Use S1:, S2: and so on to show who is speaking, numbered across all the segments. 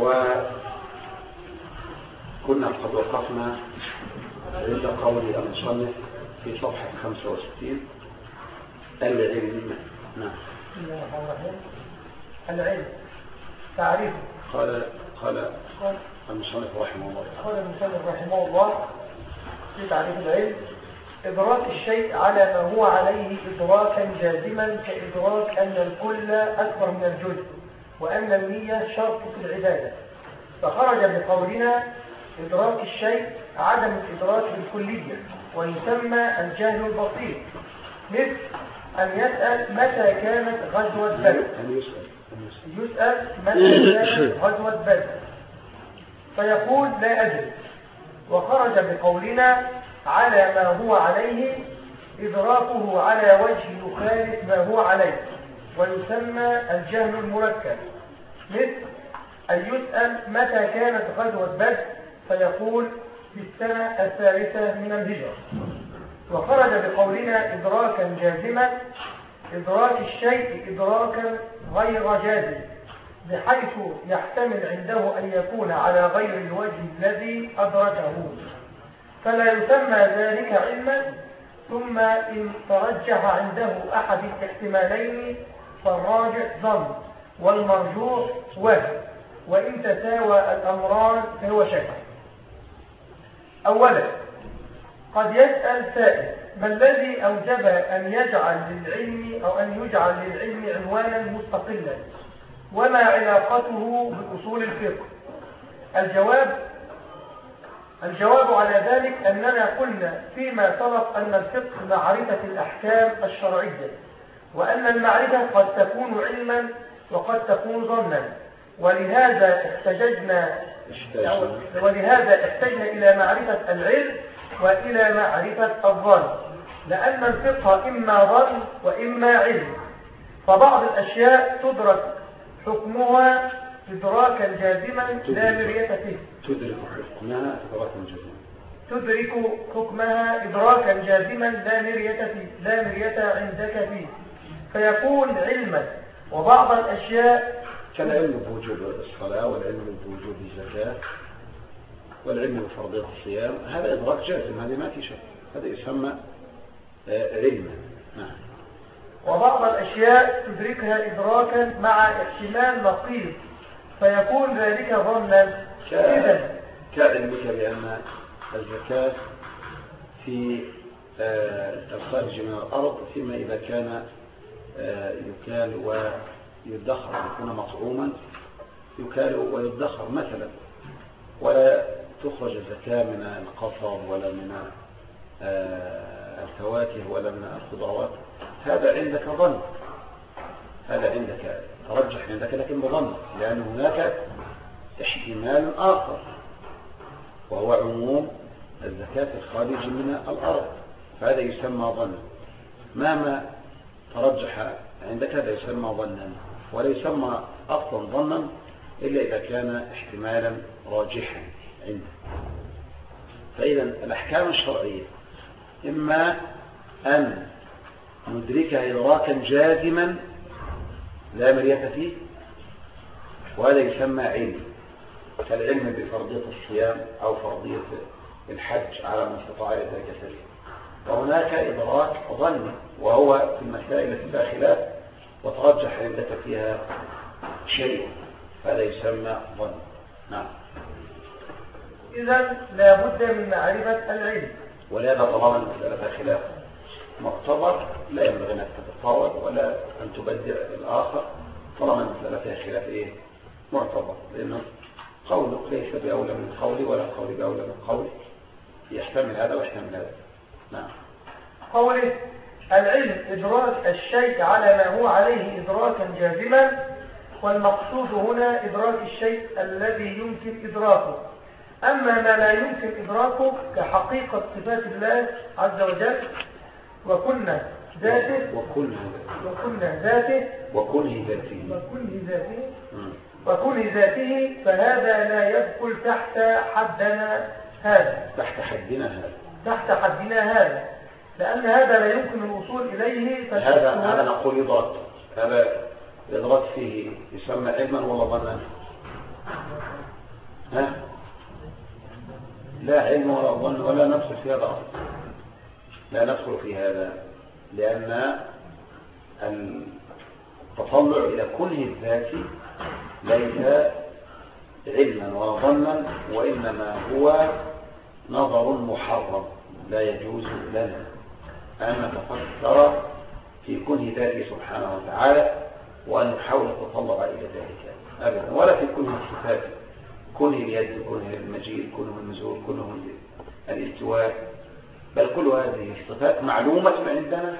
S1: وكنا قد وقفنا عند قول المصنف في صفحة 65 العلم. نعم.
S2: العلم. تعريف.
S1: قال قال. المصنف رحمه الله.
S2: قال المصنف رحمه الله في تعريف العلم إدراك الشيء على ما هو عليه إدراكا جازما كإدراك أن الكل أكبر من الجزء. وأن النية شرط في العبادة. فخرج بقولنا إدراك الشيء عدم الإدراك بالكلية ويسمى الجهل البسيط مثل أن يسأل متى كانت غزوة بدر.
S1: يسأل
S2: متى كانت غزوة بدر. فيقول لا أدري. وخرج بقولنا على ما هو عليه إدراكه على وجه يخالف ما هو عليه. ويسمى الجهل المركب. مثل أن يسأل متى كانت غزوة بدر فيقول في السنة الثالثة من الهجرة. وخرج بقولنا إدراكا جازما إدراك الشيء إدراكا غير جازم بحيث يحتمل عنده أن يكون على غير الوجه الذي أدركه. فلا يسمى ذلك علما ثم إن ترجح عنده أحد الاحتمالين فالراجح ظن والمرجوح وهم وإن تساوى الأمران فهو شك أولا قد يسأل سائل ما الذي أوجب أن يجعل للعلم أو أن يجعل للعلم عنوانا مستقلا؟ وما علاقته بأصول الفقه؟ الجواب الجواب على ذلك أننا قلنا فيما سبق أن الفقه معرفة الأحكام الشرعية. وأن المعرفة قد تكون علما وقد تكون ظنا. ولهذا احتججنا ولهذا احتجنا إلى معرفة العلم وإلى معرفة الظن. لأن الفقه إما ظن وإما علم. فبعض الأشياء تدرك حكمها إدراكا جازما لا مرية فيه.
S1: تدرك حكمها إدراكا جازما.
S2: تدرك حكمها إدراكا جازما لا مرية فيه. لا مرية عندك فيه. فيكون علما. وبعض الأشياء
S1: كالعلم بوجوب الصلاة والعلم بوجوب الزكاة والعلم بفرضية الصيام. هذا إدراك جازم هذه ما في شك. هذا يسمى آه، علما. نعم.
S2: وبعض الأشياء تدركها إدراكا مع احتمال نقيض. فيكون ذلك ظنا. إذا
S1: كعلمك بأن الزكاة في آه، الخارج من الأرض فيما إذا كان يكال ويدخر يكون مطعوما يكال ويدخر مثلا ولا تخرج الزكاة من القصب ولا من آه، الفواكه ولا من الخضروات. هذا عندك ظن. هذا عندك ترجح عندك لكن بظن لأن هناك احتمال آخر وهو عموم الزكاة الخارج من الأرض. فهذا يسمى ظن. مهما ترجح عندك هذا يسمى ظنا ولا يسمى أصلا ظنا إلا إذا كان احتمالا راجحا عندك فإذا الأحكام الشرعية إما أن ندركها إدراكا جازما لا مرية فيه وهذا يسمى علم. كالعلم بفرضية الصيام أو فرضية الحج على من استطاع ذلك سبيل وهناك إدراك ظني. وهو في المسائل التي فيها خلاف وترجح عندك فيها شيء هذا يسمى ظن. نعم.
S2: إذا لابد من معرفة العلم.
S1: ولهذا طالما المسألة فيها خلاف معتبر لا ينبغي أنك تتطاول ولا أن تبدع الآخر طالما المسألة فيها خلاف إيه؟ معتبر لأنه قولك ليس بأولى من قولي ولا قولي بأولى من قولي يحتمل هذا ويحتمل هذا. نعم.
S2: قوله العلم إدراك الشيء على ما هو عليه إدراكا جازما والمقصود هنا إدراك الشيء الذي يمكن إدراكه. أما ما لا يمكن إدراكه كحقيقة صفات الله عز وجل وكنا ذاته وكنا ذاته
S1: وكله ذاته.
S2: وكله ذاته. وكل ذاته فهذا لا يدخل تحت حدنا هذا.
S1: تحت حدنا هذا.
S2: تحت حدنا هذا. لأن هذا لا يمكن الوصول إليه
S1: هذا هذا نقول إدراك هذا الإدراك فيه. يسمى علما ولا ظنا ها؟ لا علم ولا ظن ولا ندخل في هذا أصلا لا ندخل في هذا لأن التطلع إلى كله الذات ليس علما ولا ظنا وإنما هو نظر محرم لا يجوز لنا. أن نتفكر في كل ذاته سبحانه وتعالى وأن نحاول التطلع إلى ذلك. أبدا. ولا في كل الصفات كله اليد كله المجيء كله النزول كله الاستواء. بل كل هذه الصفات معلومة عندنا.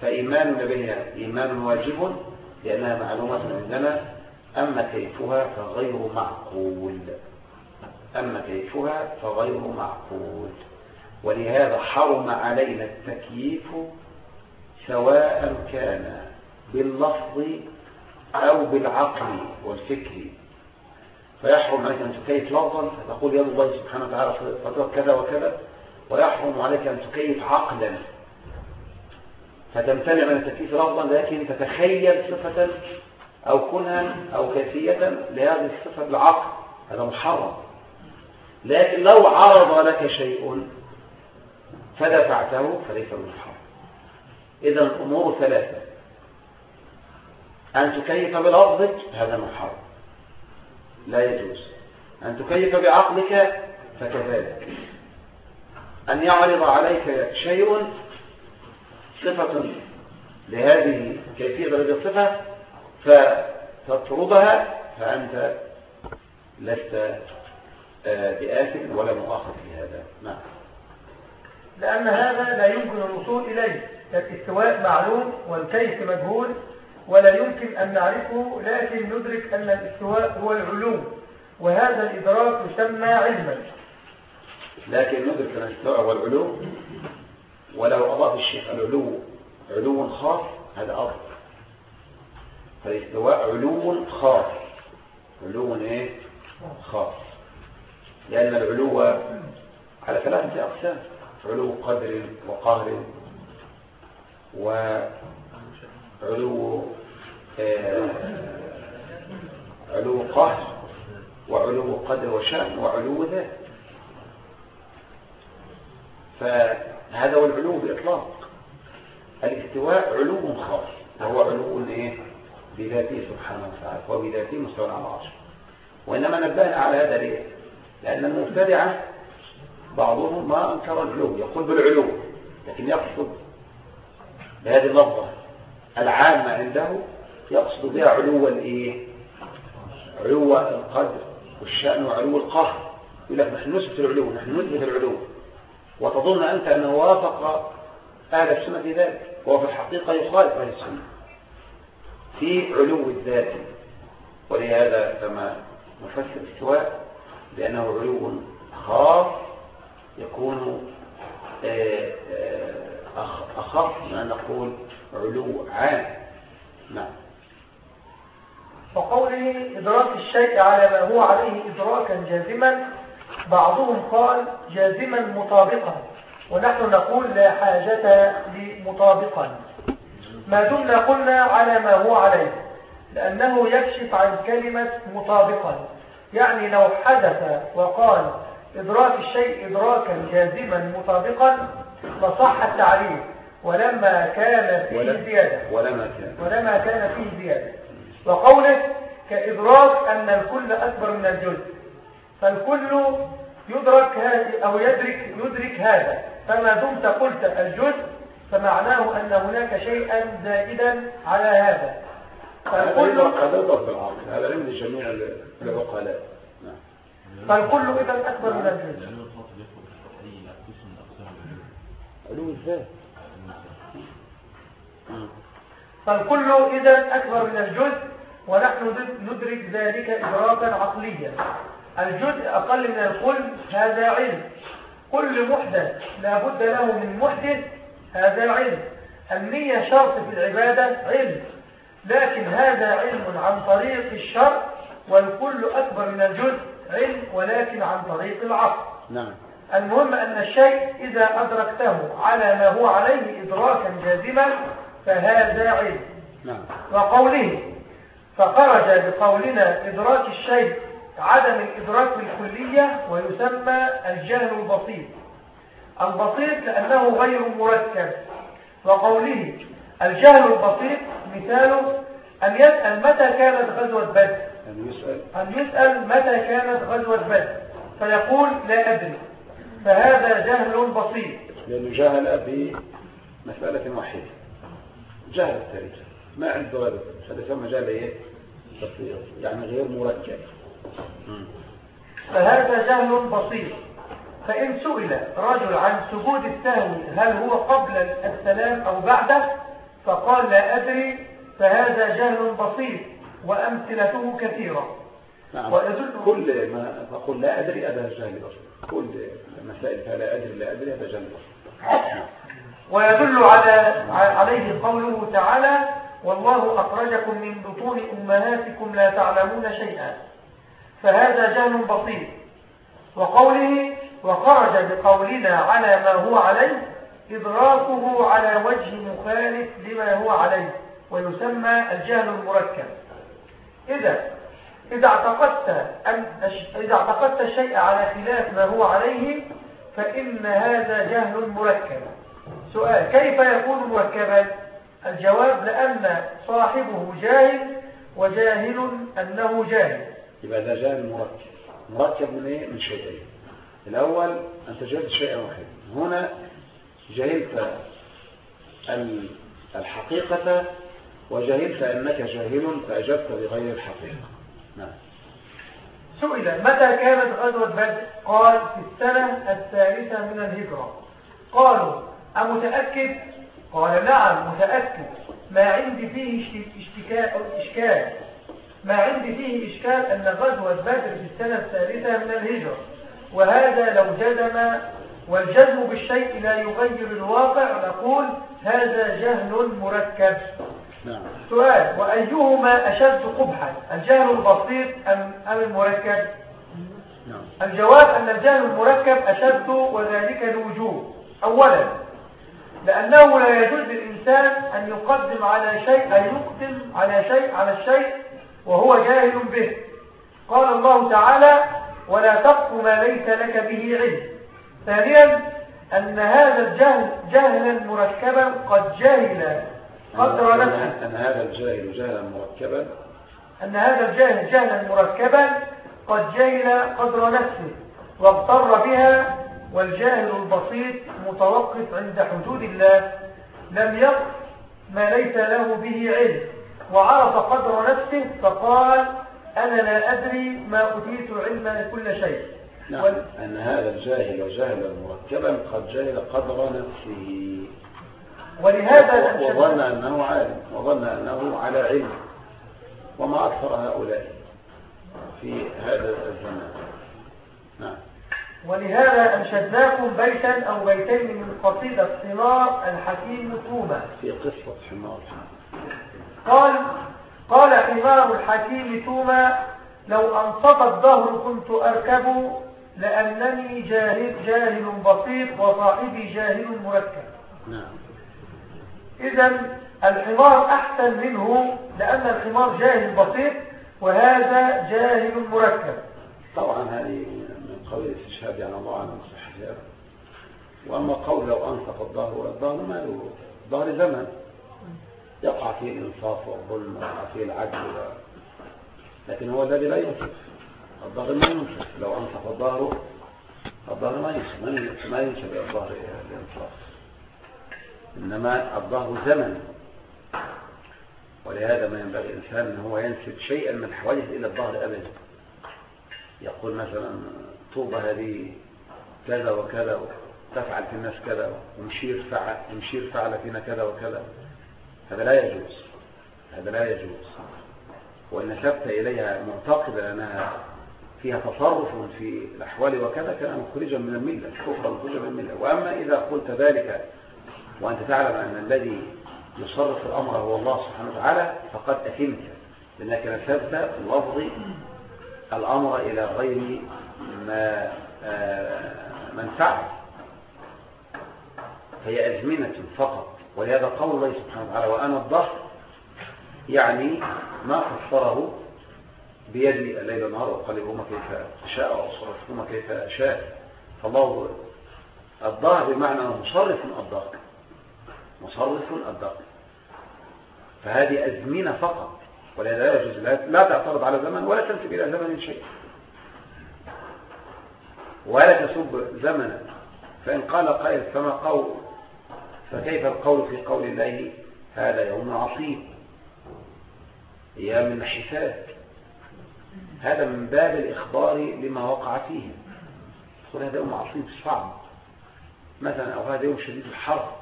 S1: فإيماننا بها إيمان واجب لأنها معلومة عندنا. أما كيفها فغير معقول. أما كيفها فغير معقول. ولهذا حرم علينا التكييف سواء كان باللفظ أو بالعقل والفكر. فيحرم عليك أن تكيف لفظا فتقول يد الله سبحانه وتعالى فترك كذا وكذا. ويحرم عليك أن تكيف عقلا. فتمتنع من التكييف لفظا لكن تتخيل صفة أو كنها أو كيفية لهذه الصفة بالعقل. هذا محرم. لكن لو عرض لك شيء فدفعته فليس محرم إذا الأمور ثلاثة. أن تكيف بلفظك هذا محرم لا يجوز. أن تكيف بعقلك فكذلك. أن يعرض عليك شيء صفة لهذه كيفية هذه الصفة فتطردها فأنت لست آه، بآثم ولا مؤاخذ في هذا. نعم.
S2: لأن هذا لا يمكن الوصول إليه. الاستواء معلوم والكيف مجهول ولا يمكن أن نعرفه لكن ندرك أن الاستواء هو العلو وهذا الإدراك يسمى علما.
S1: لكن ندرك أن الاستواء هو العلو ولو أضاف الشيخ العلو علو خاص هذا أفضل. فالاستواء علو خاص. علو إيه؟ خاص. لأن العلو على ثلاثة أقسام. علو قدر وقهر وعلو آه، علو قهر وعلو قدر وشأن وعلو ذات. فهذا هو العلو بإطلاق الاستواء علو خاص وهو علو بذاته سبحانه وتعالى وبذاته مستوى على العرش. وإنما نبهنا على هذا ليه؟ لأن المبتدعة بعضهم ما أنكر العلو يقول بالعلو لكن يقصد بهذه اللفظة العامة عنده يقصد بها علو الإيه؟ علو القدر والشأن وعلو القهر. يقول لك نحن نثبت العلو نحن نثبت العلو وتظن أنت أنه وافق أهل السنة في ذلك وهو في الحقيقة يخالف أهل السنة في علو الذات. ولهذا كما نفسر السواء لأنه علو خاص يكون آه، آه، أخف أن نقول علو عام. نعم.
S2: وقوله إدراك الشيء على ما هو عليه إدراكا جازما بعضهم قال جازما مطابقا ونحن نقول لا حاجة لمطابقا. ما دمنا قلنا على ما هو عليه لأنه يكشف عن كلمة مطابقا يعني لو حدث وقال إدراك الشيء إدراكا جازما مطابقا فصح التعريف ولما كان فيه زيادة.
S1: ولما كان.
S2: ولما كان فيه زيادة. وقوله كإدراك أن الكل أكبر من الجزء. فالكل يدرك أو يدرك يدرك هذا. فما دمت قلت الجزء فمعناه أن هناك شيئا زائدا على هذا.
S1: فالكل هذا ضرب العقل. هذا علم لجميع العقلاء.
S2: فالكل إذا أكبر من الجزء
S1: علو الذات
S2: فالكل إذا أكبر من الجزء ونحن ندرك ذلك إدراكا عقليا. الجزء أقل من الكل هذا علم. كل محدث لا بد له من محدث هذا علم. النية شرط في العبادة علم. لكن هذا علم عن طريق الشرع والكل أكبر من الجزء. علم ولكن عن طريق العقل
S1: نعم.
S2: المهم أن الشيء إذا أدركته على ما هو عليه إدراكا جازما فهذا علم.
S1: نعم.
S2: وقوله فخرج بقولنا إدراك الشيء عدم الإدراك بالكلية ويسمى الجهل البسيط. البسيط لأنه غير مركب. وقوله الجهل البسيط مثاله أن يسأل متى كانت غزوة بدر؟
S1: يسأل.
S2: أن يسأل متى كانت غزوة بدر. فيقول لا أدري. فهذا جهل بسيط.
S1: لأنه جهل بمسألة واحدة جهل التاريخ. ما عنده غيره هذا يسمى جهل إيه؟ بسيط. يعني غير مركب.
S2: فهذا جهل بسيط. فإن سئل رجل عن سجود السهو هل هو قبل السلام أو بعده فقال لا أدري. فهذا جهل بسيط. وأمثلته كثيرة.
S1: نعم. كل ما أقول لا أدري هذا جهل بسيط كل مسائل فلا أدري لا أدري هذا جهل بسيط
S2: ويدل على عليه قوله تعالى والله أخرجكم من بطون أمهاتكم لا تعلمون شيئا. فهذا جهل بسيط. وقوله وخرج بقولنا على ما هو عليه إدراكه على وجه مخالف لما هو عليه. ويسمى الجهل المركب. إذا إذا اعتقدت, أن إذا اعتقدت الشيء على خلاف ما هو عليه فإن هذا جهل مركب. سؤال كيف يكون مركبا؟ الجواب لأن صاحبه جاهل وجاهل أنه جاهل.
S1: يبقى ده جهل مركب. مركب من إيه؟ من شيئين الأول أنت جهلت شيئا واحدا هنا جهلت الحقيقة وجهلت انك جاهل فأجبت بغير الحقيقة نعم.
S2: سئل متى كانت غزوة بدر؟ قال في السنة الثالثة من الهجرة. قالوا أمتأكد؟ قال نعم متأكد. ما عندي فيه إشكال. ما عندي فيه إشكال أن غزوة بدر في السنة الثالثة من الهجرة. وهذا لو جزم والجزم بالشيء لا يغير الواقع نقول هذا جهل مركب. سؤال وأيهما أشد قبحا الجهل البسيط أم, أم المركب؟ نعم. الجواب أن الجهل المركب أشد وذلك الوجوب أولا لأنه لا يجوز للإنسان أن يقدم على شيء أن يقدم على شيء على الشيء وهو جاهل به. قال الله تعالى ولا تقف ما ليس لك به علم. ثانيا أن هذا الجهل جهلا مركبا قد جهل قدر نفسه
S1: أن هذا الجاهل جهلا مركبا.
S2: أن هذا الجاهل جهلا مركبا قد جهل قدر نفسه واغتر بها والجاهل البسيط متوقف عند حدود الله لم يقف ما ليس له به علم وعرف قدر نفسه فقال أنا لا أدري ما أتيت علما كل شيء.
S1: نعم وال... أن هذا الجاهل جهلا مركبا قد جهل قدر نفسه.
S2: ولهذا
S1: وظن أنه عالم وظن أنه على علم وما أكثر هؤلاء في هذا الزمان. نعم.
S2: ولهذا أنشدناكم بيتا أو بيتين من قصيدة حمار الحكيم توما
S1: في قصة حمار
S2: قال قال حمار الحكيم توما لو أنصت الظهر كنت أركب لأنني جاهل, جاهل بسيط وصاحبي جاهل مركب. نعم. إذا الحمار أحسن منه لأن الحمار جاهل بسيط وهذا جاهل مركب
S1: طبعا هذه من قول الاستشهاد يعني الله عنه صحيح وأما قول لو أنصف الظهر الظهر ما له ظهر زمن يقع فيه الإنصاف والظلم ويقع فيه العدل و... لكن هو الذي لا ينصف الظهر ما ينصف لو أنصف الظهر الظهر ما ينصف ما ينصف الظهر الإنصاف إنما الظهر زمن. ولهذا ما ينبغي الإنسان أن هو ينسب شيئا من حوادث إلى الظهر أبدا. يقول مثلا طوبة هذه كذا وكذا تفعل في الناس كذا ومشير فعل, ومشير فعل فينا كذا وكذا. هذا لا يجوز. هذا لا يجوز. وإن نسبت إليها معتقدا أنها فيها تصرف في الأحوال وكذا كان مخرجا من الملة كفرا مخرجا من الملة. وأما إذا قلت ذلك وأنت تعلم أن الذي يصرف الأمر هو الله سبحانه وتعالى فقد أثمت لأنك نسبت اللفظ الأمر إلى غير ما آه، من فعل فهي أزمنة فقط ولهذا قول الله سبحانه وتعالى وأنا الظهر يعني ما فسره بيدي الليل والنهار وقلبهما كيف شاء وأصرفهما كيف شاء. فالله الضاء بمعنى مصرف الضاء مصرف الضاء فهذه أزمنة فقط ولذا لا يجوز لا تعترض على زمن ولا تنسب إلى زمن شيء. ولا تسب زمنا فإن قال قائل فما قول؟ فكيف القول في قول الله هذا يوم عصيب؟ أيام من حساب. هذا من باب الإخبار لما وقع فيه. يقول هذا يوم عصيب صعب. مثلا أو هذا يوم شديد الحر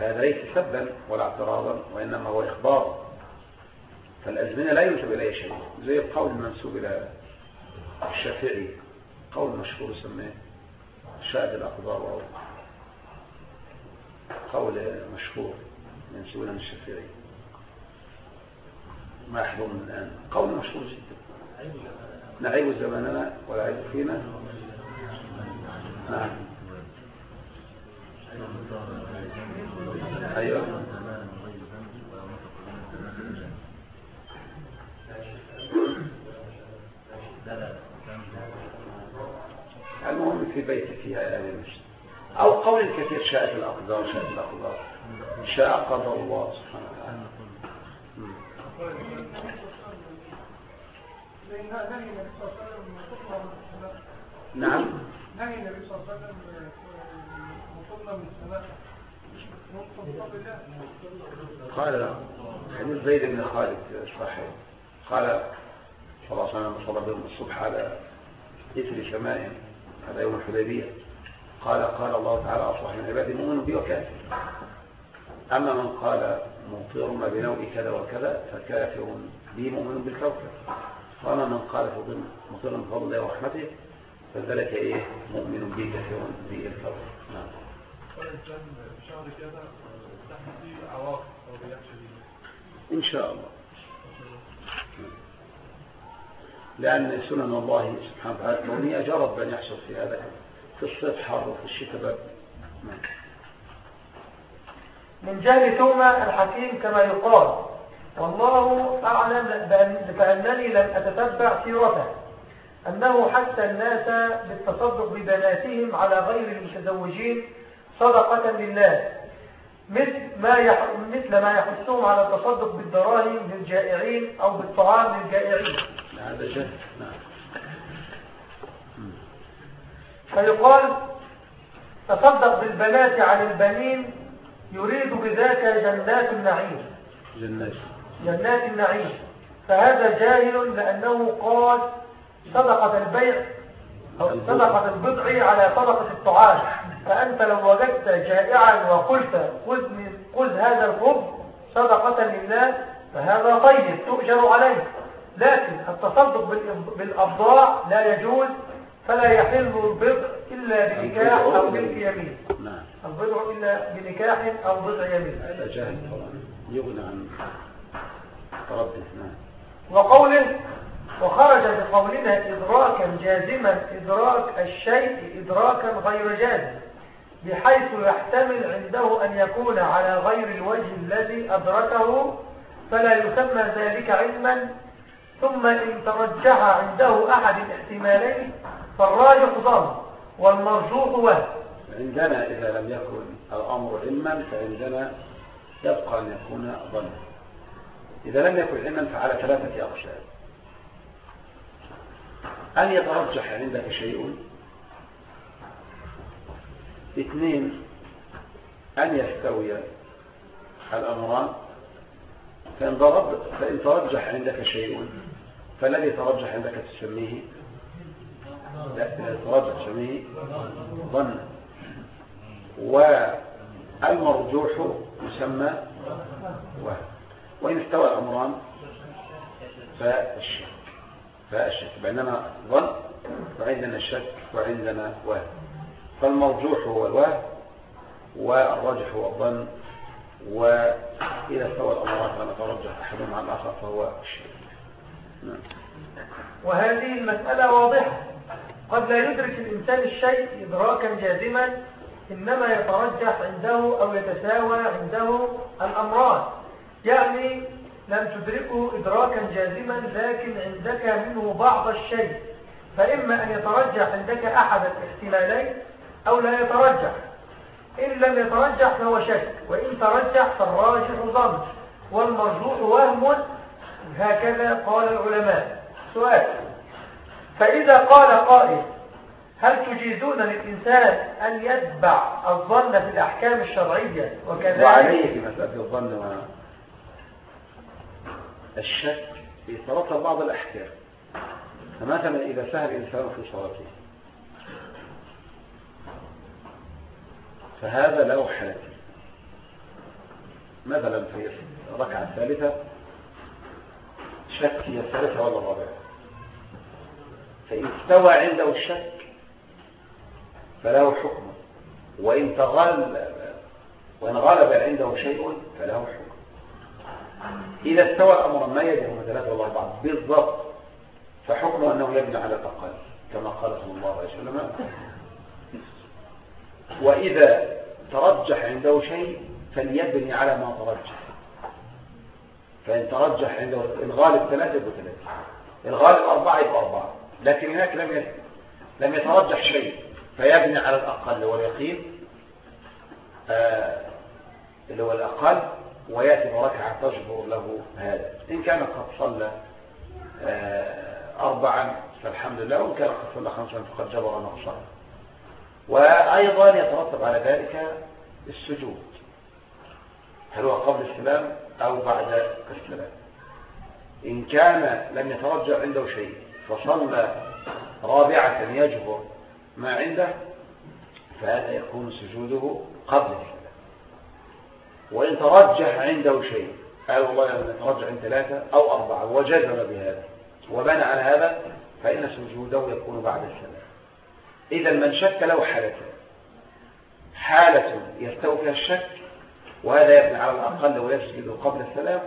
S1: فهذا ليس سبا ولا اعتراضا وإنما هو إخبار. فالأزمنة لا ينسب إليه شيء. زي القول المنسوب إلى الشافعي قول مشهور سماه شاهد الأقدار أو قول مشهور منسوب إلى الشافعي. ما يحضرنا الآن. قول مشهور جدا. نعيب زماننا ولا عيب فينا. نعم. أيوة. المهم في بيت فيها أهل المسجد أو قول كثير شاءت الأقدار شاءت الأقدار. شاء قدر الله سبحانه وتعالى. نعم. نهي النبي صلى الله عليه وسلم من السماء. قال حديث زيد بن خالد صحيح قال صلى الله عليه وسلم صلى بهم الصبح على إثر سماء هذا يوم الحديبية. قال قال الله تعالى أصبح من عبادي مؤمن بي وكافر. أما من قال مطرنا بنوء كذا وكذا فكافر بي مؤمن بالكوكب. وأما من قال مطرنا بفضل الله ورحمته فذلك إيه؟ مؤمن بي كافر بالكوكب شهر كذا فيه عواقب أو إن شاء الله. لأن سنن الله سبحانه وتعالى الكونية جرت بأن يحصل في هذا في الصيف حر وفي الشتاء. برد
S2: من جهل ثم الحكيم كما يقال والله أعلم فأنني لم أتتبع سيرته أنه حتى الناس بالتصدق ببناتهم على غير المتزوجين صدقة لله. مثل ما مثل ما يحثهم على التصدق بالدراهم للجائعين أو بالطعام للجائعين.
S1: هذا جهل. نعم.
S2: فيقال تصدق بالبنات عن البنين يريد بذاك جنات النعيم.
S1: جنات.
S2: جنات النعيم. فهذا جاهل لأنه قال صدقة البيع أو صدقة البضع على صدقة الطعام. فأنت لو وجدت جائعا وقلت خذ, خذ هذا الخبز صدقة لله فهذا طيب تؤجر عليه. لكن التصدق بالأبضاع لا يجوز فلا يحل البضع إلا بنكاح أو ملك يمين. نعم. البضع إلا بنكاح أو بضع يمين.
S1: هذا جاهل طبعا. يغنى عن تردد نعم.
S2: وقوله وخرج بقولنا إدراكا جازما إدراك الشيء إدراكا غير جازم. بحيث يحتمل عنده أن يكون على غير الوجه الذي أدركه فلا يسمى ذلك علما. ثم إن ترجح عنده أحد الاحتمالين فالراجح ضل والمرجوح وهم.
S1: عندنا إذا لم يكن الأمر علما فعندنا يبقى أن يكون ظنا إذا لم يكن علما فعلى ثلاثة أقسام أن يترجح عندك شيء اثنين أن يستوي الأمران. فإن, ضرب فإن ترجح عندك شيء فالذي ترجح عندك تسميه. لا ترجح تسميه ظن. والمرجوح يسمى وإن استوى الأمران فالشك. فالشك. بينما ظن وعندنا الشك وعندنا وهم فالمرجوح هو الوهم والراجح هو الظن وإذا استوى الأمران فما ترجح أحدهم على الآخر فهو الشك نعم.
S2: وهذه المسألة واضحة. قد لا يدرك الإنسان الشيء إدراكا جازما إنما يترجح عنده أو يتساوى عنده الأمران. يعني لم تدركه إدراكا جازما لكن عندك منه بعض الشيء. فإما أن يترجح عندك أحد الاحتمالين أو لا يترجح. إن لم يترجح فهو شك. وإن ترجح فالراجح ظن والمرجوح وهم. هكذا قال العلماء. سؤال. فإذا قال قائل هل تجيزون للإنسان أن يتبع الظن في الأحكام الشرعية؟
S1: وكذلك وعليه في مسألة الظن والشك يترتب بعض الأحكام. فمثلا إذا سهل الإنسان في صلاته. فهذا له حالتين مثلا في الركعة الثالثة؟ شك هي الثالثة ولا الرابعة؟ فإن استوى عنده الشك فله حكم. وإن تغلب وإن غلب عنده شيء فله حكم. إذا استوى الأمر ما يجب مثلاثة والله بعض. بالضبط. فحكمه أنه يبني على الأقل كما قال صلى الله عليه وسلم. وإذا ترجح عنده شيء فليبني على ما ترجح. فإن ترجح عنده الغالب ثلاثة يبقى ثلاثة. الغالب أربعة يبقى أربعة. لكن هناك لم لم يترجح شيء فيبني على الأقل واليقين آه اللي هو الأقل ويأتي بركعة تجبر له هذا. إن كان قد صلى آه أربعا فالحمد لله وإن كان قد صلى خمسا فقد جبر نقصا وأيضا يترتب على ذلك السجود. هل هو قبل السلام أو بعد السلام إن كان لم يترجع عنده شيء فصلى رابعة يجبر ما عنده فهذا يكون سجوده قبل السلام وإن ترجح عنده شيء قال والله يترجح عند ثلاثة أو أربعة وجزم بهذا وبنى على هذا فإن سجوده يكون بعد السلام إذا من شك له حالتين حالة يستوي فيها الشك وهذا يبني على الأقل ويسجد قبل السلام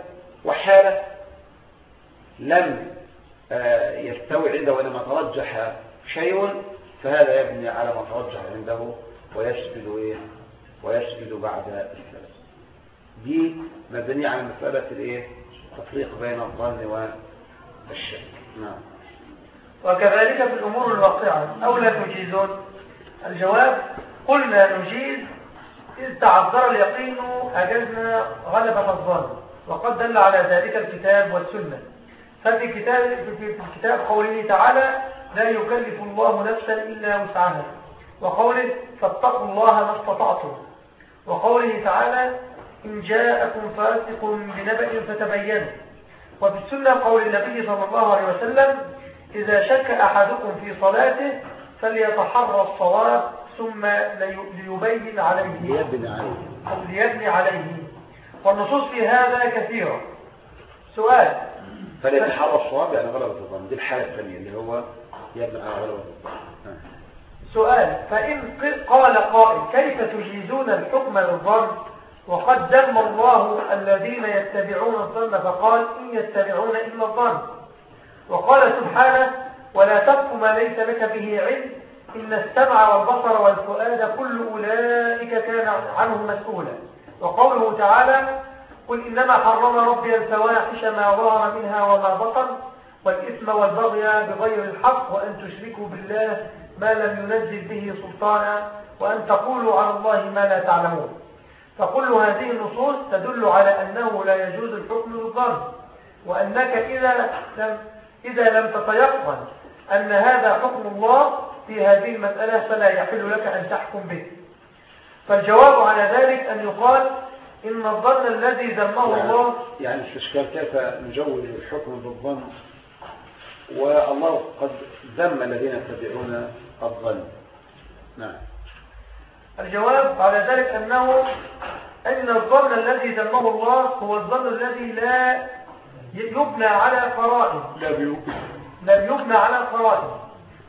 S1: وحالة لم آه، يستوي عنده وإنما ترجح شيء فهذا يبني على ما ترجح عنده ويسجد إيه؟ ويسجد بعد السلام دي مبنية على مسألة الإيه؟ التفريق بين الظن والشك نعم
S2: وكذلك في الأمور الواقعة. أو لا تجيزون. الجواب قلنا نجيز إذ تعذر اليقين أجزنا غلبة الظن. وقد دل على ذلك الكتاب والسنة. ففي كتاب في الكتاب قوله تعالى لا يكلف الله نفسا إلا وسعها. وقوله فاتقوا الله ما استطعتم. وقوله تعالى إن جاءكم فاسق بنبأ فتبينوا. وفي السنة قول النبي صلى الله عليه وسلم إذا شك أحدكم في صلاته فليتحرى الصواب ثم ليبين عليه.
S1: ليبني عليه.
S2: ليبني عليه. والنصوص في هذا كثيرة. سؤال.
S1: فليتحرى الصواب يعني غلبة الظن دي الحالة الثانية اللي هو يبني على غلبة الظن
S2: سؤال. فإن قال قائل كيف تجيزون الحكم للظن وقد ذم الله الذين يتبعون الظن فقال إن يتبعون إلا الظن وقال سبحانه ولا تقف ما ليس لك به علم إن السمع والبصر والفؤاد كل أولئك كان عنه مسؤولا. وقوله تعالى قل إنما حرم ربي الفواحش ما ظهر منها وما بطن والإثم والبغي بغير الحق وأن تشركوا بالله ما لم ينزل به سلطانا وأن تقولوا على الله ما لا تعلمون. فكل هذه النصوص تدل على أنه لا يجوز الحكم بالظن وأنك إذا لم, إذا لم تتيقن أن هذا حكم الله في هذه المسألة فلا يحل لك أن تحكم به. فالجواب على ذلك أن يقال إن الظن الذي ذمه
S1: يعني
S2: الله
S1: يعني استشكال كيف نجوز الحكم بالظن؟ والله قد ذم الذين يتبعون الظن. نعم.
S2: الجواب على ذلك أنه أن الظن الذي ذمه الله هو الظن الذي لا يبنى على قرائن لم يبنى. على قرائن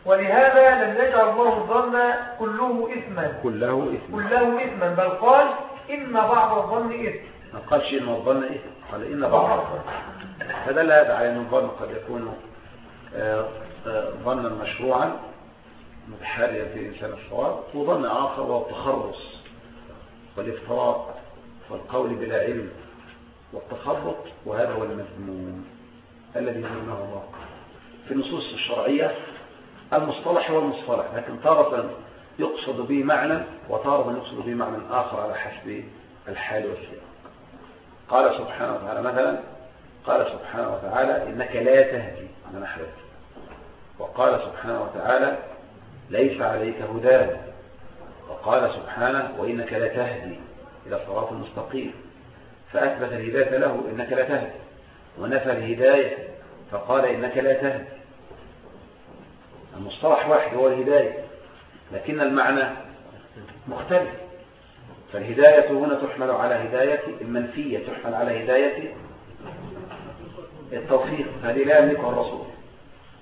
S2: ولهذا لم يجعل الله الظن كله إثما.
S1: كله إثما.
S2: كله إثما. بل قال إن بعض الظن إثم.
S1: ما قالش إن الظن إثم. قال إن بعض الظن. فدل هذا على أن الظن قد يكون آه، آه، ظنا مشروعا متحريا في إنسان الصواب وظن آخر هو التخرص والافتراء والقول بلا علم. والتخبط وهذا هو المذموم الذي يذمه الله. في النصوص الشرعية المصطلح هو المصطلح لكن تارة يقصد به معنى وتارة يقصد به معنى آخر على حسب الحال والسياق. قال سبحانه وتعالى مثلا قال سبحانه وتعالى إنك لا تهدي على نحوه وقال سبحانه وتعالى ليس عليك هداه وقال سبحانه وإنك لا تهدي. إلى صراط المستقيم فأثبت الهداية له إنك لا تهدي. ونفى الهداية فقال إنك لا تهدي. المصطلح واحد هو الهداية لكن المعنى مختلف. فالهداية هنا تحمل على هداية المنفية تحمل على هداية التوفيق هذه لا يملكها الرسول.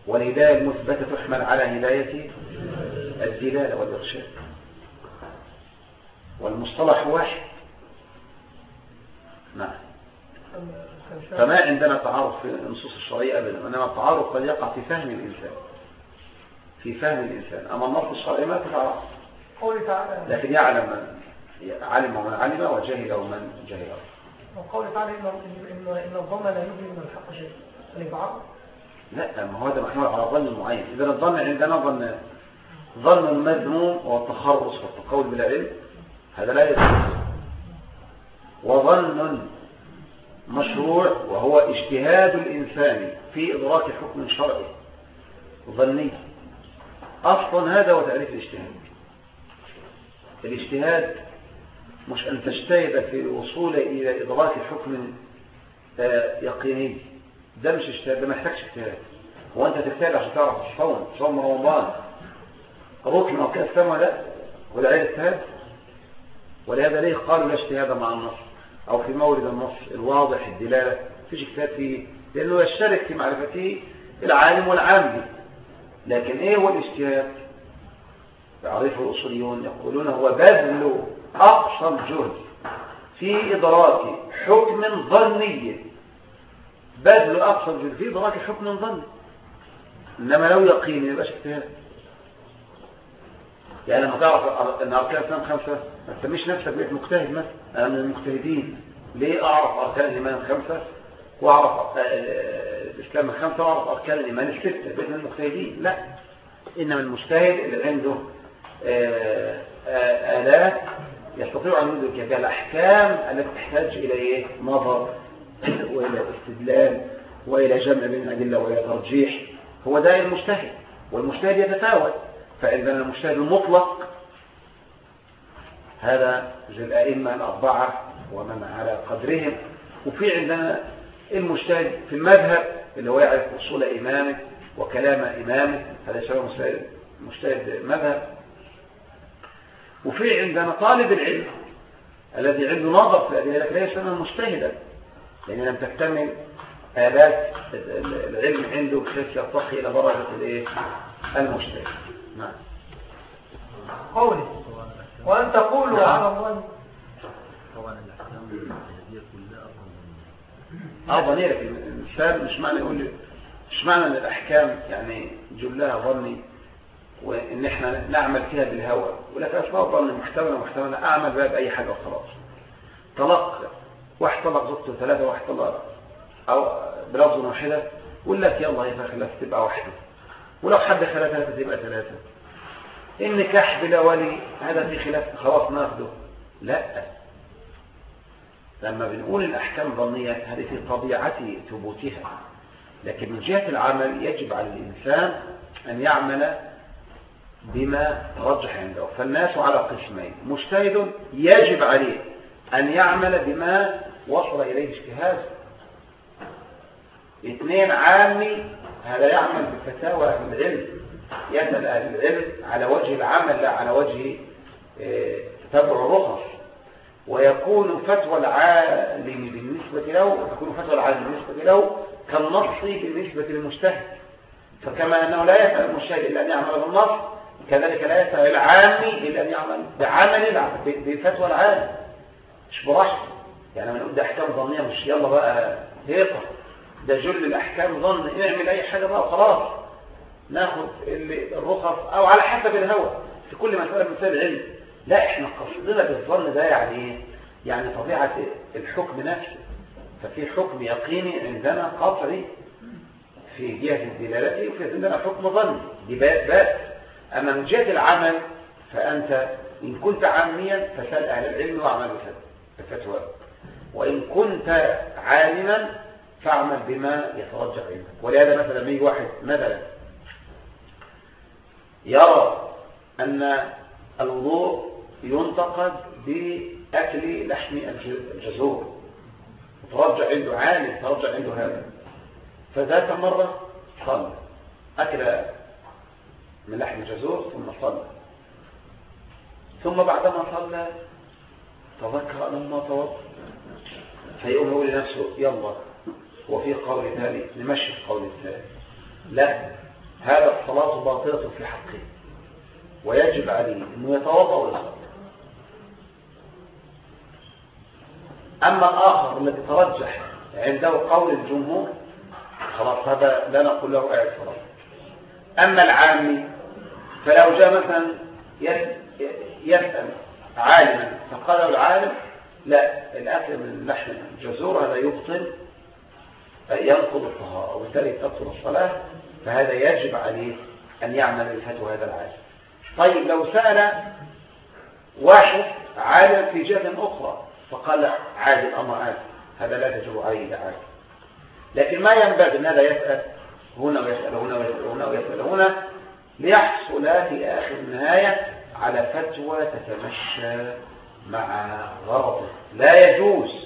S1: والهداية المثبتة تحمل على هداية الدلالة والإرشاد. والمصطلح واحد نعم. فما عندنا تعارض في النصوص الشرعية أبدا وإنما التعارض قد يقع في فهم الإنسان. في فهم الإنسان. أما النص الشرعي ما تعارض لكن يعلم من علم من علم وجهل من جهل.
S2: وقول تعالى إن, إن, الظن لا يبني من الحق شيء هل يتعارض؟
S1: لا ما هو هذا محمول على ظن معين. إذا الظن عندنا ظن ظن مذموم والتخرص والتقول بالعلم هذا لا يجوز. وظن مشروع وهو اجتهاد الإنسان في إدراك حكم شرعي ظني. أصلا هذا هو تعريف الاجتهاد. الاجتهاد مش أن تجتهد في الوصول إلى إدراك حكم آه، يقيني. ده مش اجتهاد ده ما يحتاجش اجتهاد. هو أنت تجتهد عشان تعرف الصوم صوم رمضان. ركن أو ولا لا ولا؟ عيد اجتهاد ولهذا ليه قالوا لا اجتهاد مع النص أو في مورد النص الواضح الدلالة فيش اجتهاد فيه لأنه يشترك في معرفته العالم والعامي لكن إيه هو الاجتهاد يعرفه الأصوليون يقولون هو بذل أقصى الجهد في إدراك حكم ظني. بذل أقصى الجهد في إدراك حكم ظني. إنما لو يقين يبقاش اجتهاد يعني لما تعرف أن أركان الإسلام خمسة ما تسميش نفسك بقيت مجتهد مثلا. أنا من المجتهدين. ليه أعرف أركان الإيمان خمسة؟ وأعرف آه، آه، الإسلام الخمسه وأعرف أركان الإيمان الستة بقيت من المجتهدين. لا. إنما المجتهد اللي عنده آه، آلات يستطيع أن يدرك بها الأحكام التي تحتاج إلى إيه؟ نظر وإلى استدلال وإلى جمع بين الأدلة وإلى ترجيح. هو ده المجتهد والمجتهد يتفاوت. فإذا المجتهد المطلق هذا الأئمة الأربعة ومن على قدرهم. وفي عندنا المجتهد في المذهب اللي هو يعرف أصول إمامه وكلام إمامه هذا يسمى مجتهد مذهب. وفي عندنا طالب العلم الذي عنده نظر في الأدلة لكن لا يسمى مجتهدا لأن لم تكتمل آلات العلم عنده بحيث يرتقي إلى درجة؟ المجتهد. نعم.
S2: قولي وأن تقولوا نعم. على الله.
S3: طبعا الأحكام الجهادية كلها
S1: آه ظنية لكن الإنسان مش معنى يقول مش معنى أن الأحكام يعني جلها ظني وإن إحنا نعمل فيها بالهوى. ولكن أسماء ظن محتملة محتملة. أعمل بها بأي حاجة وخلاص. طلق واحد طلق زوجته ثلاثة واحد طلق أو بلفظ واحدة. يقول لك يلا هي خلاص تبقى واحدة. ولو حد ثلاثة تبقى ثلاثة. النكاح بلا ولي هذا في خلاف خلاص ناخده لا. لما بنقول الأحكام الظنية هذه في طبيعة ثبوتها. لكن من جهة العمل يجب على الإنسان أن يعمل بما ترجح عنده. فالناس على قسمين. مجتهد يجب عليه أن يعمل بما وصل إليه اجتهاد. اثنين عامي هذا يعمل بفتاوى أهل العلم يسأل أهل العلم على وجه العمل لا على وجه آه، تتبع الرخص. ويكون فتوى العالم بالنسبة له تكون فتوى العالم بالنسبة له كالنص بالنسبة للمجتهد. فكما أنه لا يسأل المجتهد إلا أن يعمل بالنص كذلك لا يسأل العامي إلا أن يعمل بعمل بفتوى العالم. مش براحته يعني من نقول ده أحكام ظنية مش يلا بقى هيقة ده جل الأحكام ظن اعمل أي حاجة بقى وخلاص. ناخد الرخص أو على حسب الهوى. في كل مسألة من مسائل العلم. لا إحنا قصدنا بالظن ده يعني إيه؟ يعني طبيعة الحكم نفسه. ففي حكم يقيني عندنا قطعي في جهة الدلالة وفي عندنا حكم ظني. دي بأس أما من جهة العمل فأنت إن كنت عاميا فسأل أهل العلم واعمل بفتوى وإن كنت عالما فاعمل بما يترجح عندك ولهذا مثلا لما يجي واحد مثلا يرى أن الوضوء ينتقد بأكل لحم الجزور ترجع عنده عالم ترجع عنده هذا. فذات مرة صلى أكل من لحم الجزور ثم صلى. ثم بعدما صلى تذكر أنه ما توضى فيقوم يقول لنفسه يلا. وفي قول ثاني نمشي القول الثاني لا هذا الصلاة باطلة في حقه. ويجب عليه أنه يتوضأ ويصلي. أما الآخر الذي ترجح عنده قول الجمهور خلاص هذا لا نقول له أعد صلاة. أما العامي فلو جاء مثلا يسأل عالما فقال العالم لا الأكل من لحم الجزور هذا يبطل ينقض الطهارة وبالتالي تبطل الصلاة فهذا يجب عليه أن يعمل الفتوى هذا العالم طيب لو سأل واحد عالم في جهة أخرى فقال عادي الأمر عادي هذا لا تجب عليه دعاء لكن ما ينبغي أن هذا يسأل؟ هنا ويسأل هنا ويسأل هنا ويسأل هنا ليحصل في آخر النهاية على فتوى تتمشى مع غرضه. لا يجوز.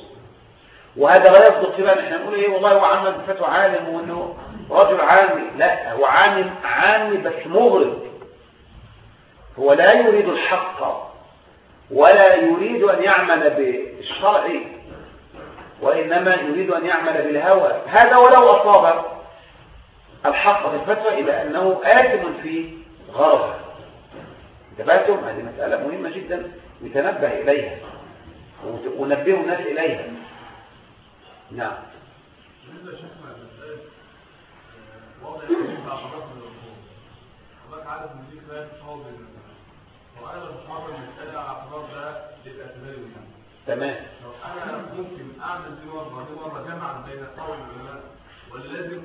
S1: وهذا لا يصدق في بقى إحنا نقول إيه والله هو عمل بفتوى عالم وإنه رجل عامي لا هو عامي عامي بس مغرب هو لا يريد الحق ولا يريد أن يعمل بالشرع وإنما يريد أن يعمل بالهوى. هذا ولو أصاب الحق في الفتوى إلى أنه آثم في غرضه. انتبهتم؟ هذه مسألة مهمة جدا. يتنبه إليها. ونبه الناس إليها. نعم. حضرتك عارف ان خلاف قوي وأنا ده تمام. أنا ممكن اعمل مره مره بين ولازم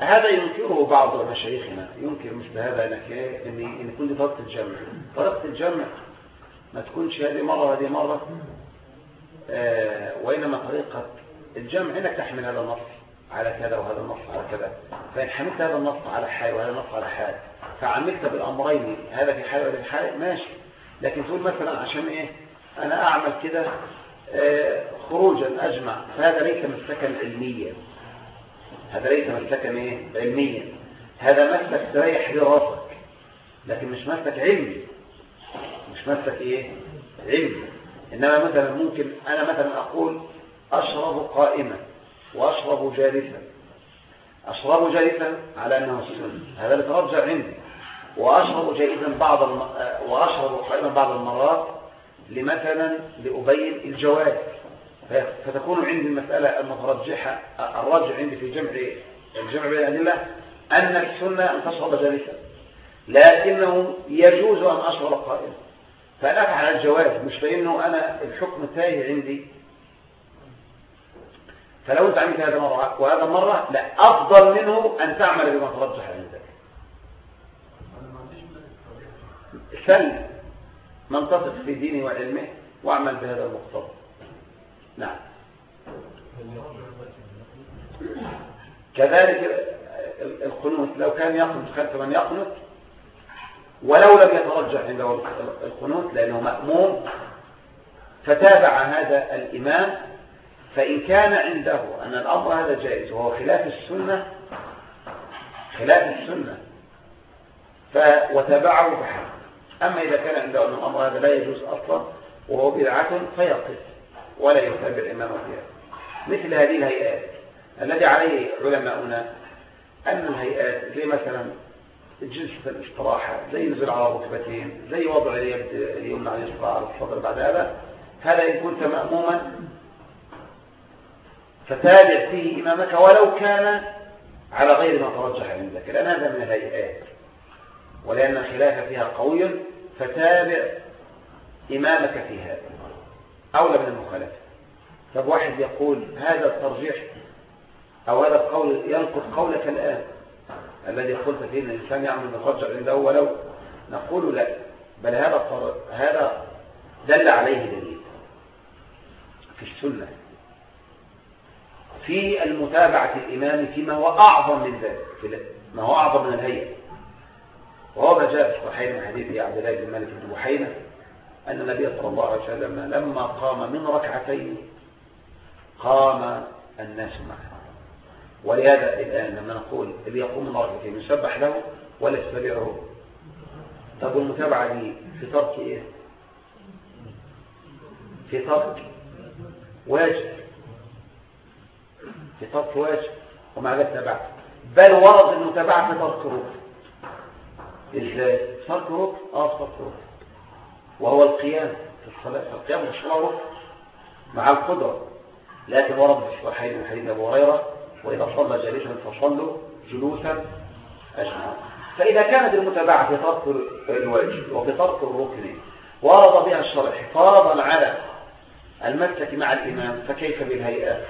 S1: هذا ينكره بعض مشايخنا. ينكر مثل هذا انك ان ان كنت طريقه الجمع. طريقه الجمع. ما تكونش هذه مرة وهذه مرة. وإنما طريقة الجمع إنك تحمل هذا النص على كذا وهذا النص على كذا. فإن حملت هذا النص على حال وهذا النص على حال. فعملت بالأمرين هذا في حال وهذا في حال ماشي. لكن تقول مثلا عشان إيه؟ أنا أعمل كده آه، خروجا أجمع. فهذا ليس مسلكا علميا. هذا ليس مسلكا إيه؟ علميا. هذا مسلك تريح براسك لكن مش مسلك علمي. مش مسلك إيه؟ علمي. إنما مثلا ممكن أنا مثلا أقول أشرب قائما وأشرب جالسا. أشرب جالسا على أنه السنة هذا اللي ترجع عندي. وأشرب جائزا بعض الم... وأشرب قائما بعض المرات لمثلا لأبين الجواز فتكون عندي المسألة المترجحة الرجع عندي في جمع الجمع بين الأدلة أن السنة أن تشرب جالسا. لكنه يجوز أن أشرب قائما. فأنا أفعل الجواز مش لأنه أنا الحكم تايه عندي. فلو أنت عملت هذا مرة وهذا مرة لا أفضل منه أن تعمل بما ترجح عندك. سل من تثق في دينه وعلمه واعمل بهذا المقتضى. نعم. كذلك القنوت لو كان يقنط خلف من يقنط ولو لم يترجح عنده القنوت لأنه مأموم فتابع هذا الإمام فإن كان عنده أن الأمر هذا جائز وهو خلاف السنة خلاف السنة ف وتابعه بحق. أما إذا كان عنده أن الأمر هذا لا يجوز أصلا وهو بدعة فيقف ولا يتابع الإمام فيها. مثل هذه الهيئات. الذي عليه علماؤنا أن الهيئات زي مثلا جلسة الاستراحة زي نزل على ركبتين زي وضع اليد اليمنى على اليسرى على الصدر بعد هذا. هذا إن كنت مأموما فتابع فيه إمامك ولو كان على غير ما ترجح عندك. لأن هذا من الهيئات. ولأن الخلاف فيها قوي فتابع إمامك في هذا. أولى من المخالفة. طب واحد يقول هذا الترجيح أو هذا القول ينقض قولك الآن. الذي قلت فيه أن الإنسان يعمل مترجع عنده ولو نقول لا. بل هذا هذا دل عليه دليل في السنة. في المتابعة الإمام فيما هو أعظم من ذلك ما هو أعظم من الهيئة. وهو ما جاء في صحيح من حديث عبد الله بن مالك بن بحينة أن النبي صلى الله عليه وسلم لما قام من ركعتين قام الناس معه. ولهذا الآن لما نقول اللي يقوم من ركعتين يسبح له ولا يتبعه طب والمتابعة دي في ترك إيه؟ في ترك واجب. في ترك واجب. ومع ذلك تبعت بل ورد المتابعة في ترك ركن. إزاي؟ ترك ركن؟ آه ترك ركن. وهو القيام في الصلاة. القيام ركن. مع القدرة. لكن ورد في الصحيحين من حديث أبو هريرة وإذا صلى جالسا فصلوا جلوسا اجمعون فإذا كانت المتابعة في ترك الواجب وفي ترك الركن ورد بها الشرع حفاظا على المسلك مع الإمام فكيف بالهيئات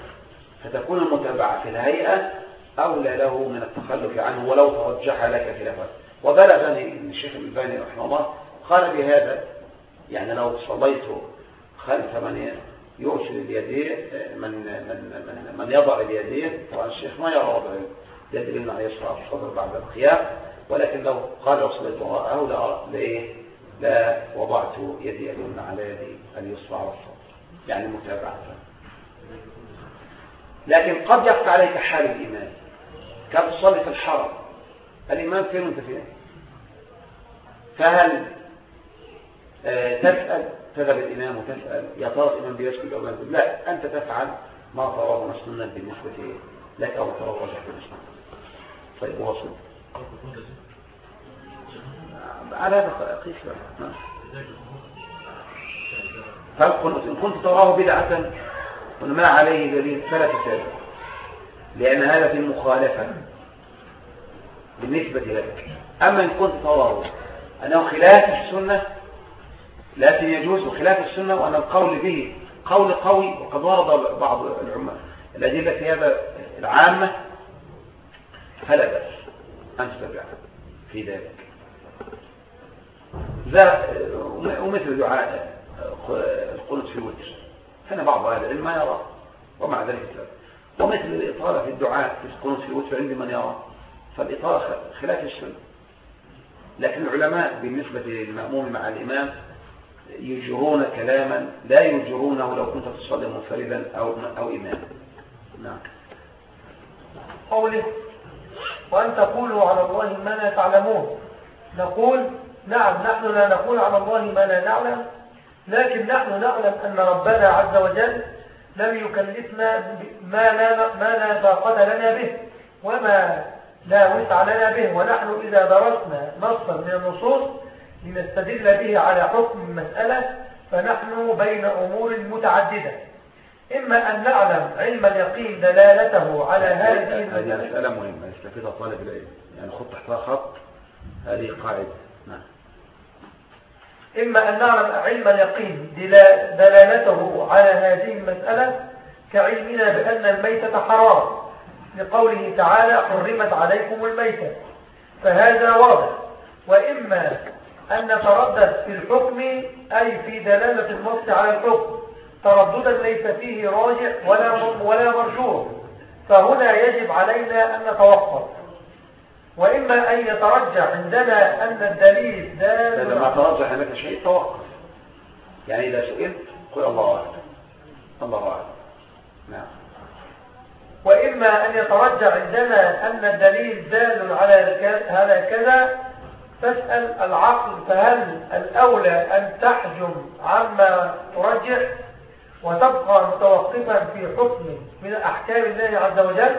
S1: فتكون المتابعة في الهيئة أولى له من التخلف عنه ولو ترجح لك خلافه وبلغني الشيخ الباني رحمه الله قال بهذا يعني لو صليت خلف من يرسل اليدين من من من, من يضع اليدين طبعا الشيخ ما يرى وضع يد اليمنى على يسرى الصدر بعد القيام. ولكن لو قال لو صليت وراءه لا لإيه؟ لا وضعت يدي اليمنى على يدي اليسرى على الصدر يعني متابعة. لكن قد يخفى عليك حال الامام كان تصلي في الحرم؟ الامام فين وأنت فين؟ فهل آه تسأل تذهب الإمام وتسأل يا ترى الإمام بيسكت أو لا أنت تفعل ما تراه مسنونا بالنسبة لك أو تراه راجح بالنسبة طيب واصل على هذا قيس نعم. فالقنوت إن كنت تراه بدعة وما عليه دليل فلا تتابع لأن هذا في المخالفة. بالنسبة لك. أما إن كنت تراه أنه خلاف السنة لكن يجوز بخلاف السنة وأن القول به قول قوي وقد ورد بعض العلماء. الأدلة في هذا العامة فلا بأس أن تتبع في ذلك. ومثل دعاء القنوت في الوتر. كان بعض أهل العلم ما يرى ومع ذلك لا. ومثل الإطالة في الدعاء في القنوت في الوتر عند من يرى فالإطالة خلاف السنة. لكن العلماء بالنسبة للمأموم مع الإمام يجرون كلاما لا يجرونه لو كنت تصلي منفردا أو, أو إماما. نعم.
S2: قوله وأن تقولوا على الله ما لا تعلمون. نقول نعم نحن لا نقول على الله ما لا نعلم لكن نحن نعلم أن ربنا عز وجل لم يكلفنا ما لا, ما لا طاقة لنا به وما لا وسع لنا به. ونحن إذا درسنا نصا من النصوص لنستدل به على حكم المسألة فنحن بين أمور متعددة. إما أن نعلم علم اليقين دلالته على هذه
S1: هذه مسألة مهمة يستفيدها طالب العلم. يعني خط تحتها خط هذه قاعدة. نعم.
S2: إما أن نعلم علم اليقين دلالته على هذه المسألة كعلمنا بأن الميتة حرام. لقوله تعالى حرمت عليكم الميتة فهذا واضح. وإما أن نتردد في الحكم أي في دلالة النص على الحكم. ترددا ليس فيه راجع ولا ولا مرجوع. فهنا يجب علينا أن نتوقف. وإما أن يترجح عندنا أن الدليل
S1: دال لما ترجح هناك شيء توقف. يعني إذا سئلت قل الله أعلم. الله أعلم. نعم.
S2: وإما أن يترجح عندنا أن الدليل دال على كذا تسأل العقل فهل الأولى أن تحجم عما ترجح وتبقى متوقفا في حكم من أحكام الله عز وجل؟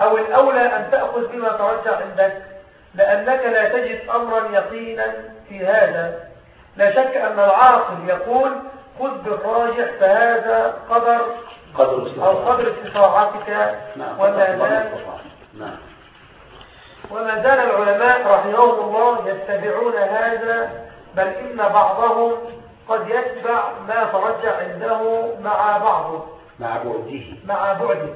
S2: أو الأولى أن تأخذ بما ترجح عندك؟ لأنك لا تجد أمرا يقينا في هذا. لا شك أن العاقل يقول خذ بالراجح فهذا قدر
S1: قدر
S2: أو قدر استطاعتك.
S1: نعم نعم.
S2: وما زال العلماء رحمهم الله يتبعون هذا بل إن بعضهم قد يتبع ما ترجع عنده مع بعضه
S1: مع بعده.
S2: مع بعده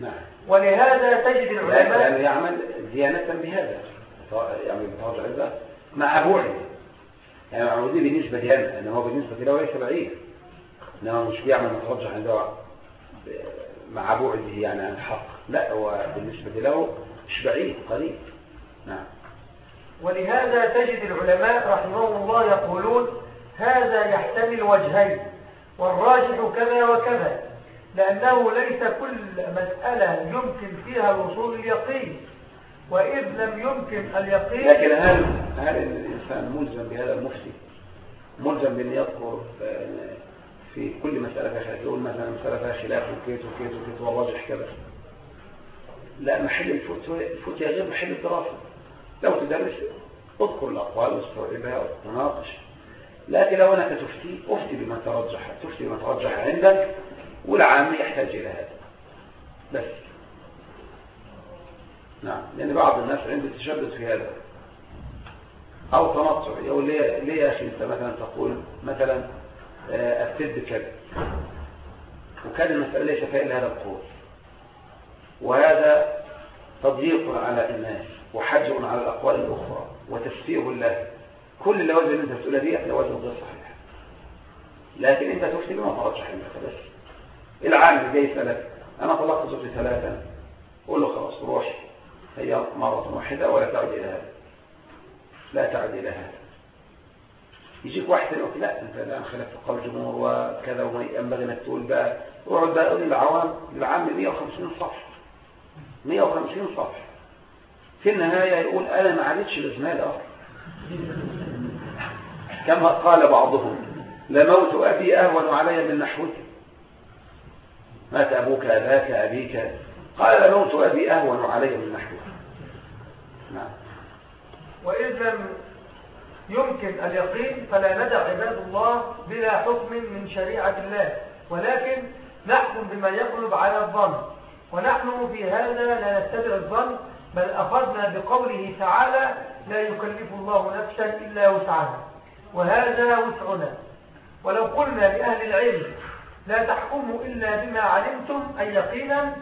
S1: نعم.
S2: ولهذا تجد
S1: لأنه
S2: العلماء
S1: يعمل ديانة بهذا. يعني بتوجع هذا مع بعده يعني مع بعده بالنسبة لنا أنه هو بالنسبة له ليس بعيد. إنما مش بيعمل مترجح عنده مع بعده يعني عن الحق لا هو بالنسبة له مش بعيد قريب. نعم.
S2: ولهذا تجد العلماء رحمهم الله يقولون هذا يحتمل وجهين والراجح كذا وكذا لأنه ليس كل مسألة يمكن فيها الوصول اليقين وإذ لم يمكن اليقين
S1: لكن هل هل الإنسان ملزم بهذا المفتي؟ ملزم بأن يذكر آه، في كل مسألة فيها يقول مثلا مسألة فيها خلاف وكيت وكيت وكيت والراجح كذا. لا محل الفتيا غير محل الدراسة. لو تدرس اذكر الأقوال واستوعبها وتناقش. لكن لو أنك تفتي افتي بما ترجح تفتي بما ترجح عندك والعام يحتاج إلى هذا. بس. نعم لأن بعض الناس عنده تشدد في هذا. أو تنطع. يقول ليه, يا أخي أنت مثلا تقول مثلا آه، أفتد بكذا. وكان المسألة ليس فيها إلا هذا القول. وهذا تضييق على الناس وحجر على الأقوال الأخرى وتفسير له كل اللوازم اللي انت بتقولها دي لوازم غير صحيحة لكن أنت تفتي بما ترجح عندك بس. العالم جاي يسألك أنا طلقت زوجتي ثلاثة. قول له خلاص روح. هي مرة واحدة ولا تعد إلى هذا. لا تعد إلى هذا. يجيك واحد يقول لا أنت الآن خلفت قول الجمهور وكذا وما ينبغي إنك تقول بقى. اقعد بقى قول للعوام للعام 150 صفحة. 150 صفحة. في النهاية يقول أنا ما عادتش لازمه أصلا. كما قال بعضهم لموت أبي أهون علي من نحوك مات أبوك أباك أبيك. قال لموت أبي أهون علي من نحوك نعم.
S2: لم يمكن اليقين فلا ندع عباد الله بلا حكم من شريعة الله ولكن نحكم بما يغلب على الظن. ونحن في هذا لا نتبع الظن بل أخذنا بقوله تعالى لا يكلف الله نفسا إلا وسعها. وهذا وسعنا. ولو قلنا لأهل العلم لا تحكموا إلا بما علمتم أي يقينا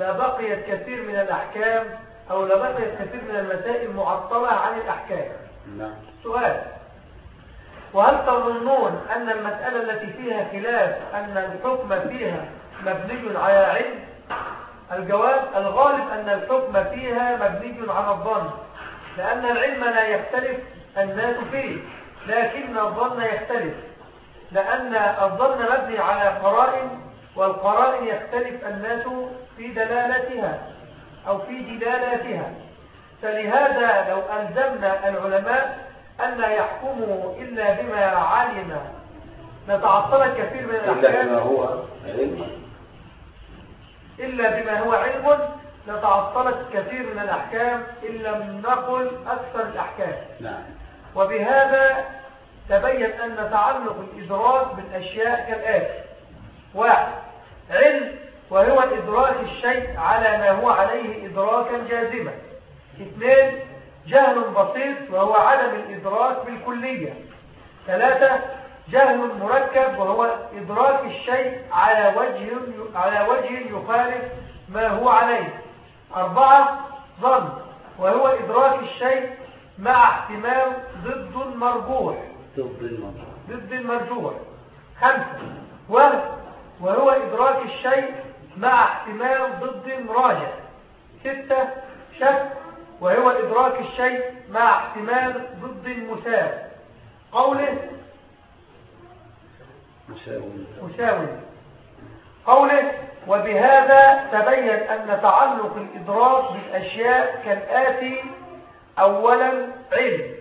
S2: لبقيت كثير من الأحكام أو لبقيت كثير من المسائل معطلة عن الأحكام.
S1: نعم.
S2: سؤال وهل تظنون أن المسألة التي فيها خلاف أن الحكم فيها مبني على علم؟ الجواب الغالب أن الحكم فيها مبني على الظن لأن العلم لا يختلف الناس فيه لكن الظن يختلف لأن الظن مبني على قرائن والقرائن يختلف الناس في دلالتها أو في دلالاتها فلهذا لو ألزمنا العلماء أن لا يحكموا إلا بما علم نتعطل كثير من
S1: إلا
S2: الأحكام.
S1: بما هو علم.
S2: إلا بما هو علم لتعطلت كثير من الأحكام إن لم نقل أكثر الأحكام.
S1: نعم.
S2: وبهذا تبين أن تعلق الإدراك بالأشياء كالآتي. واحد علم وهو إدراك الشيء على ما هو عليه إدراكا جازما. اثنين جهل بسيط وهو عدم الإدراك بالكلية. ثلاثة جهل مركب وهو إدراك الشيء على وجه على وجه يخالف ما هو عليه. أربعة ظن وهو إدراك الشيء مع احتمال ضد مرجوح.
S1: ضد المنطق
S2: ضد المرجوح. خمسة وهم وهو إدراك الشيء مع احتمال ضد راجع ستة شك وهو إدراك الشيء مع احتمال ضد مساو قوله
S1: مساوي
S2: قوله وبهذا تبين أن تعلق الإدراك بالأشياء كالآتي أولا علم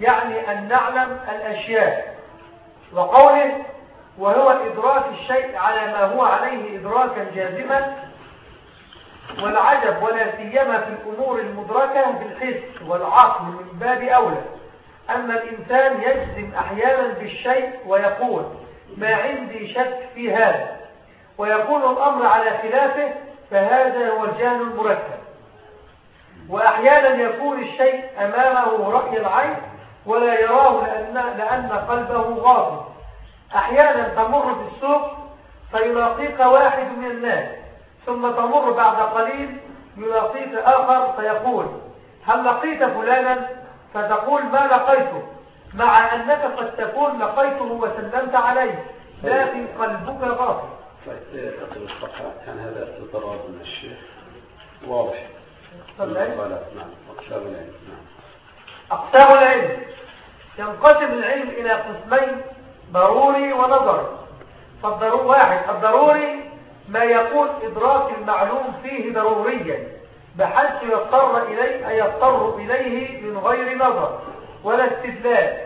S2: يعني أن نعلم الأشياء. وقوله وهو إدراك الشيء على ما هو عليه إدراكا جازما والعجب ولا سيما في الأمور المدركة بالحس والعقل من باب أولى أن الإنسان يجزم أحيانا بالشيء ويقول ما عندي شك في هذا. ويكون الأمر على خلافه فهذا هو الجهل المركب. وأحيانا يكون الشيء أمامه رأي العين ولا يراه لأن, لأن قلبه غافل أحيانا تمر في السوق فيلاقيك واحد من الناس ثم تمر بعد قليل يلاقيك آخر فيقول هل لقيت فلانا؟ فتقول ما لقيته؟ مع أنك قد تكون لقيته وسلمت عليه لكن قلبك غافل.
S1: طيب اقرأ الصفحة كان هذا استطراد من الشيخ. واضح.
S2: طيب.
S1: نعم أقسام العلم نعم.
S2: أقسام العلم. ينقسم العلم إلى قسمين ضروري ونظري. فالضروري واحد الضروري ما يكون إدراك المعلوم فيه ضروريا بحيث يضطر إليه أي يضطر إليه من غير نظر. ولا استدلال.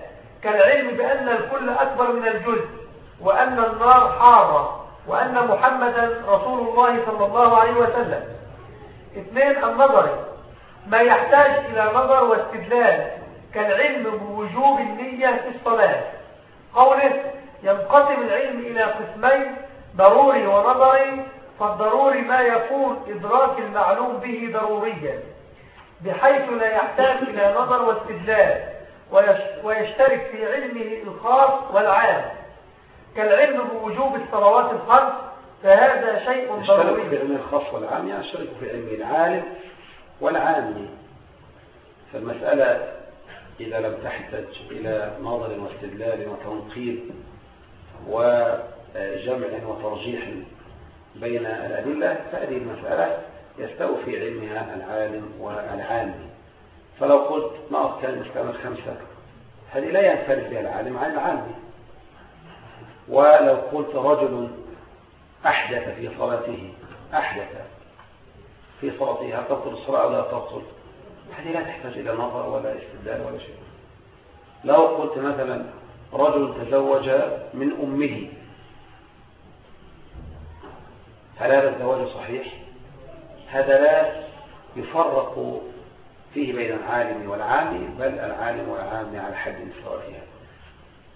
S2: كالعلم بأن الكل أكبر من الجزء وأن النار حارة وأن محمدا رسول الله صلى الله عليه وسلم. اثنين النظري ما يحتاج إلى نظر واستدلال كالعلم بوجوب النية في الصلاة. قوله ينقسم العلم إلى قسمين ضروري ونظري فالضروري ما يكون إدراك المعلوم به ضروريا بحيث لا يحتاج إلى نظر واستدلال. ويشترك في علمه الخاص والعام كالعلم بوجوب الصلوات الخمس فهذا شيء ضروري
S1: يشترك في علم الخاص والعام يشترك في علم العالم والعام فالمسألة إذا لم تحتج إلى نظر واستدلال وتنقيب وجمع وترجيح بين الأدلة فهذه المسألة يستوي في علمها العالم والعامي فلو قلت ما أركان الإسلام الخمسة هذه لا ينفرد بها العالم عن العامي ولو قلت رجل أحدث في صلاته أحدث في صلاته هل تبطل الصلاة أو لا تبطل؟ هذه لا تحتاج إلى نظر ولا استدلال ولا شيء. لو قلت مثلا رجل تزوج من أمه هل هذا الزواج صحيح؟ هذا لا يفرق فيه بين العالم والعام بل العالم والعام على حد سواء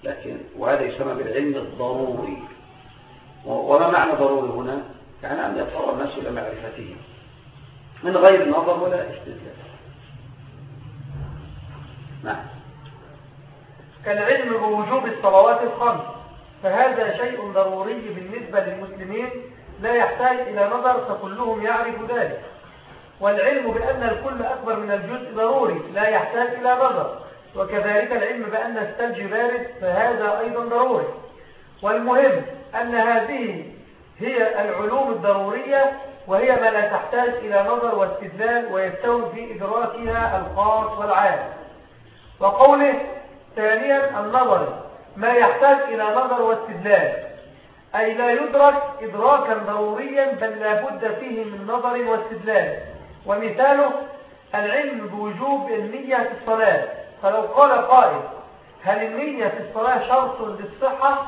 S1: لكن وهذا يسمى بالعلم الضروري. وما معنى ضروري هنا؟ يعني أن يضطر الناس إلى معرفته من غير نظر ولا استدلال. نعم.
S2: كالعلم بوجوب الصلوات الخمس. فهذا شيء ضروري بالنسبة للمسلمين لا يحتاج إلى نظر فكلهم يعرف ذلك. والعلم بأن الكل أكبر من الجزء ضروري لا يحتاج إلى نظر. وكذلك العلم بأن الثلج بارد فهذا أيضا ضروري. والمهم أن هذه هي العلوم الضرورية وهي ما لا تحتاج إلى نظر واستدلال ويستوي في إدراكها الخاص والعام. وقوله ثانيا النظر ما يحتاج إلى نظر واستدلال. أي لا يدرك إدراكا ضروريا بل لا بد فيه من نظر واستدلال. ومثاله العلم بوجوب النية في الصلاة. فلو قال قائل هل النية في الصلاة شرط للصحة؟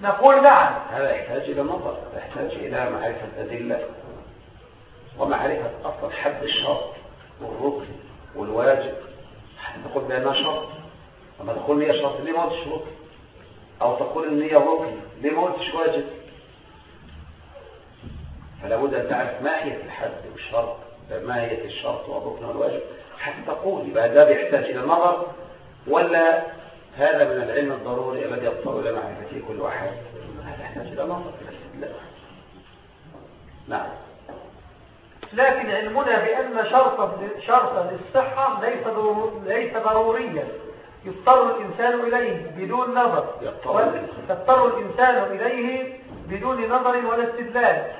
S2: نقول نعم.
S1: هذا يحتاج إلى نظر يحتاج إلى معرفة أدلة. ومعرفة أصل حد الشرط والركن والواجب. تقول بأنها شرط. لما تقول نية شرط ليه ما قلتش أو تقول النية ركن ليه ما قلتش واجب؟ فلا بد أن تعرف ماهية الحد والشرط ماهية الشرط والركن والواجب حتى تقول يبقى ده بيحتاج إلى النظر ولا هذا من العلم الضروري الذي يضطر إلى معرفته كل واحد؟ هذا يحتاج إلى نظر. نعم.
S2: لكن علمنا بأن شرطا شرطا للصحة ليس ليس ضروريا. يضطر الإنسان إليه بدون نظر. يضطر الإنسان إليه بدون نظر ولا استدلال.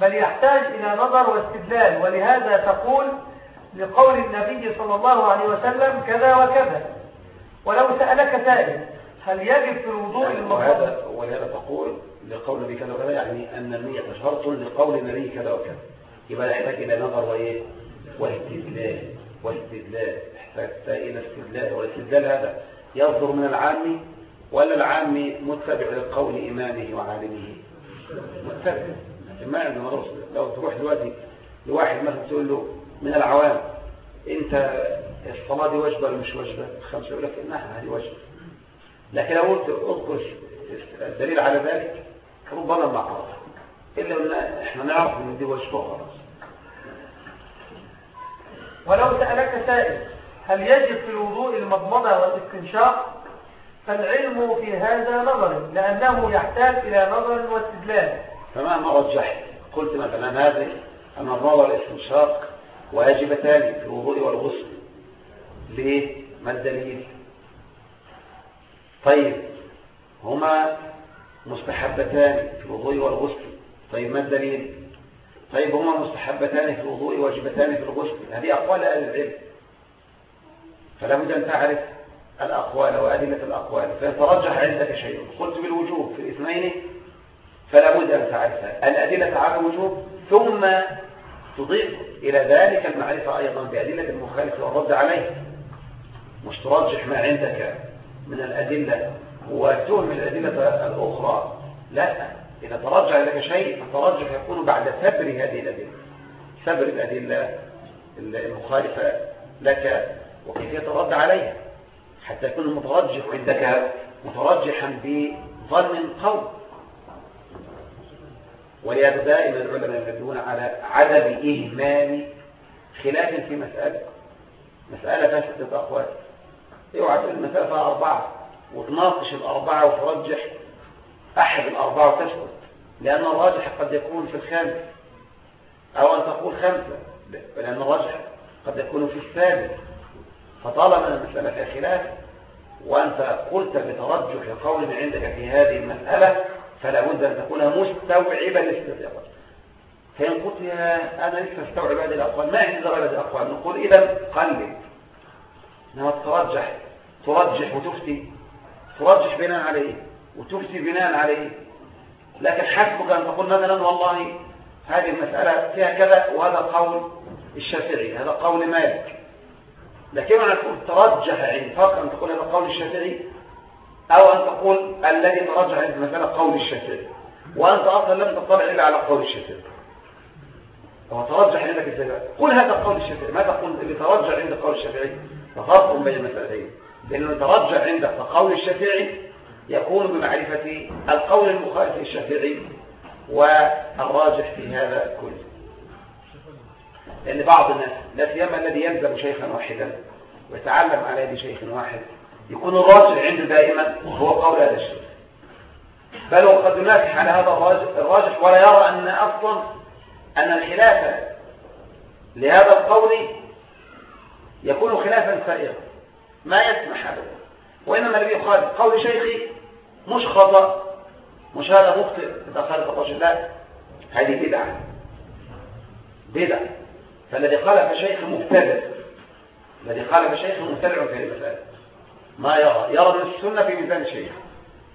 S2: بل يحتاج إلى نظر واستدلال. ولهذا تقول لقول النبي صلى الله عليه وسلم كذا وكذا. ولو سألك سائل هل يجب في الوضوء
S1: وهذا ولهذا تقول لقول النبي كذا وكذا يعني أن النية شرط لقول النبي كذا وكذا. يبقى يحتاج إلى نظر وإيه؟ واستدلال. واستدلال. يحتاج إلى استدلال. والاستدلال هذا يصدر من العام ولا العام متبع لقول إمامه وعالمه؟ متبع. ما عندنا رسل لو تروح دلوقتي لواحد مثلا تقول له من العوام أنت الصلاة دي واجبة ولا مش واجبة خمسة يقول لك انها هذه واجبة لكن لو قلت أذكر الدليل على ذلك ربما ما عرف إلا إن إحنا نعرف إن دي واجبة وخلاص.
S2: ولو سألك سائل هل يجب في الوضوء المضمضة والاستنشاق؟ فالعلم في هذا نظر لأنه يحتاج إلى نظر واستدلال.
S1: فمهما رجحت قلت مثلا هذه؟ أن النظر والاستنشاق واجبتان في الوضوء والغسل. ليه؟ ما الدليل؟ طيب هما مستحبتان في الوضوء والغسل. طيب ما الدليل؟ طيب هما مستحبتان في الوضوء واجبتان في الغسل. هذه أقوال أهل العلم. فلا بد أن تعرف الأقوال وأدلة الأقوال. فيترجح عندك شيء. قلت بالوجوب في الاثنين فلا بد أن تعرفها. الأدلة على الوجوب ثم تضيف إلى ذلك المعرفة أيضا بأدلة المخالف والرد عليه. مش ترجح ما عندك من الأدلة وتهمل الأدلة الأخرى. لا إذا ترجع لك شيء الترجح يكون بعد سبر هذه الأدلة. سبر الأدلة المخالفة لك وكيفية الرد عليها. حتى يكون المترجح عندك مترجحا بظن قوي ولهذا دائما العلماء يردون على عدم إهمال خلاف في مسألة. مسألة فيها ستة أقوال اوعى تقول المسألة فيها أربعة. وتناقش الأربعة وترجح أحد الأربعة وتسكت لأن الراجح قد يكون في الخامس. أو أن تقول خمسة. لأن الراجح قد يكون في السادس فطالما المسألة فيها خلاف وأنت قلت بترجح قول عندك في هذه المسألة فلا بد أن تكون مستوعبا للاستدلال فإن قلت يا أنا لسه أستوعب هذه الأقوال؟ ما عندي درجة الأقوال. نقول إذا قلب إنما ترجح. ترجح وتفتي. ترجح بناء عليه. وتفتي بناء عليه. لكن حسبك أن تقول مثلا والله هذه المسألة فيها كذا وهذا قول الشافعي هذا قول مالك. لكن أنا ترجح عند فرق أن تقول هذا قول الشافعي أو أن تقول الذي ترجح عند المسألة قول الشافعي وأنت أصلا لم تطلع إلا على قول الشافعي هو عندك إزاي؟ قل هذا قول الشافعي ما تقول اللي ترجح عند قول الشافعي ففرق بين المسألتين لأنه ترجح عندك قول الشافعي يكون بمعرفة القول المخالف للشافعي والراجح في هذا كله. لأن بعض الناس لا سيما الذي يلزم شيخا واحدا ويتعلم على يد شيخ واحد يكون الراجح عنده دائما هو قول هذا الشيخ. بل وقد ينافح على هذا الراجح ولا يرى أن أصلا أن الخلافة لهذا القول يكون خلافا سائغا. ما يسمح ابدا وإنما الذي يخالف قول شيخي مش خطأ مش هذا مخطئ إذا خالف الرجل. لا هذه بدعة. بدعة. فالذي خالف شيخ مبتدع. الذي خالف شيخ مبتدع في المسألة ما يرى. يرى أن السنة في ميزان الشيخ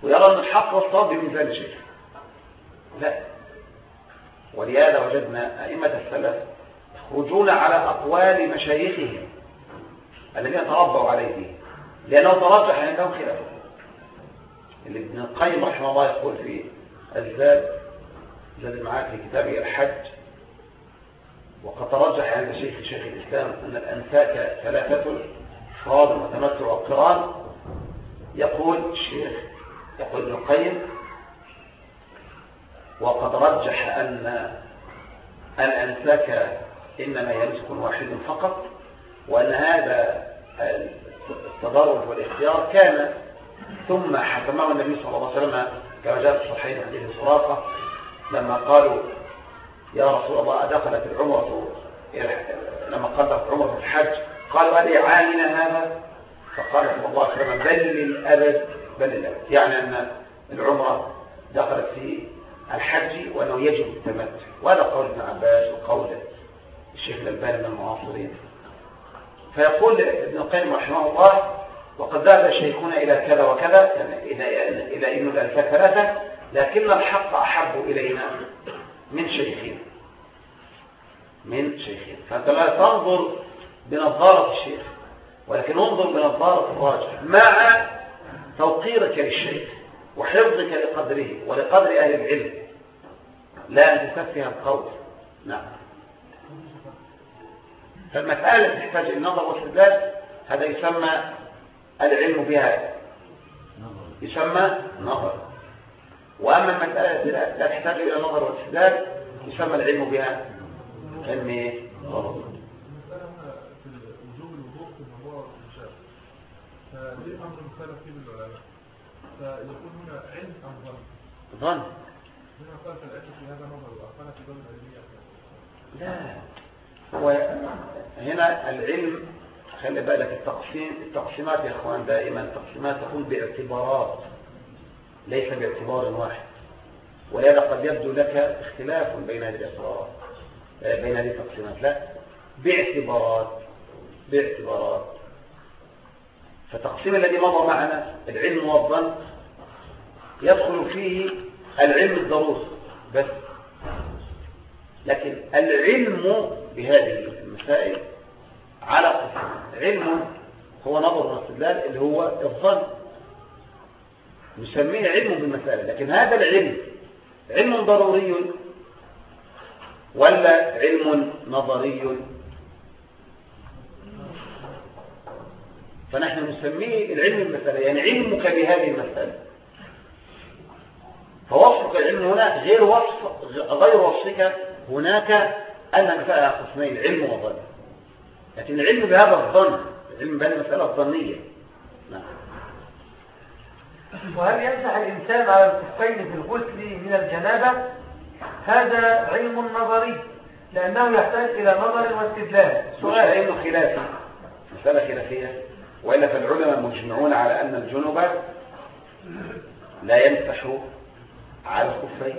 S1: ويرى أن الحق والصواب في ميزان الشيخ لا. ولهذا وجدنا أئمة السلف يخرجون على أقوال مشايخهم الذين تربوا عليه لأنه ترجح عندهم خلافه. اللي ابن القيم رحمه الله يقول في الزاد زاد المعاد في كتابه الحج وقد ترجح عند شيخ شيخ الإسلام أن الأنساك ثلاثة فراد وتمتع وقران يقول الشيخ يقول ابن القيم وقد رجح أن الأنساك إنما يمسك واحد فقط وأن هذا التدرج والاختيار كان ثم حكمه النبي صلى الله عليه وسلم كما جاء في الصحيح حديث سراقه لما قالوا يا رسول الله دخلت العمرة لما قدرت عمرة الحج؟ قالوا ألي عامنا هذا؟ فقال صلى الله عليه وسلم بل للأبد بل للأبد. يعني أن العمرة دخلت في الحج وأنه يجب التمتع. وهذا قول ابن عباس وقول الشيخ الألباني من المعاصرين. فيقول ابن القيم رحمه الله وقد ذهب شيخنا إلى كذا وكذا يعني إلى إلى إنه الألفاء ثلاثة لكن الحق أحب إلينا من شيخين من شيخين فأنت لا تنظر بنظارة الشيخ. ولكن انظر بنظارة الراجح مع توقيرك للشيخ وحفظك لقدره ولقدر أهل العلم. لا أن تسفه القول. نعم. فالمسألة تحتاج النظر والاستدلال هذا يسمى العلم بها. يسمى نظر. وأما المسألة لا تحتاج إلى نظر واستدلال يسمى العلم بها. علم إيه؟
S4: وجوب الوضوء في الموضوع المشابه أمر مختلف فيه بالعلماء فيكون هنا علم أم ظن؟
S1: ظن.
S4: هنا قالت العلم في هذا نظر وأخذنا في دولة العلمية
S1: لا. هو هنا العلم خلي بالك التقسيم التقسيمات يا إخوان دائما التقسيمات تكون باعتبارات ليس باعتبار واحد. ولهذا قد يبدو لك اختلاف بين هذه الاعتبارات آه، بين هذه التقسيمات. لا باعتبارات باعتبارات. فالتقسيم الذي مضى معنا العلم والظن يدخل فيه العلم الضروري بس. لكن العلم بهذه المسائل على قسم. علم هو نظر واستدلال اللي هو الظن. نسميه علم بالمسألة لكن هذا العلم علم ضروري ولا علم نظري؟ فنحن نسميه العلم المسألة يعني علمك بهذه المسألة. فوصفك العلم هنا غير وصف غير وصفك هناك أن مسألة قسمين علم وظن. لكن العلم بهذا الظن العلم بهذه المسألة الظنية. نعم.
S2: وهل يمسح الإنسان على الكفين في الغسل من الجنابة؟ هذا علم نظري لأنه يحتاج إلى نظر واستدلال.
S1: سؤال. علم خلافي. مسألة خلافية. وإلا فالعلماء مجمعون على أن الجنوب لا يمسح على الكفين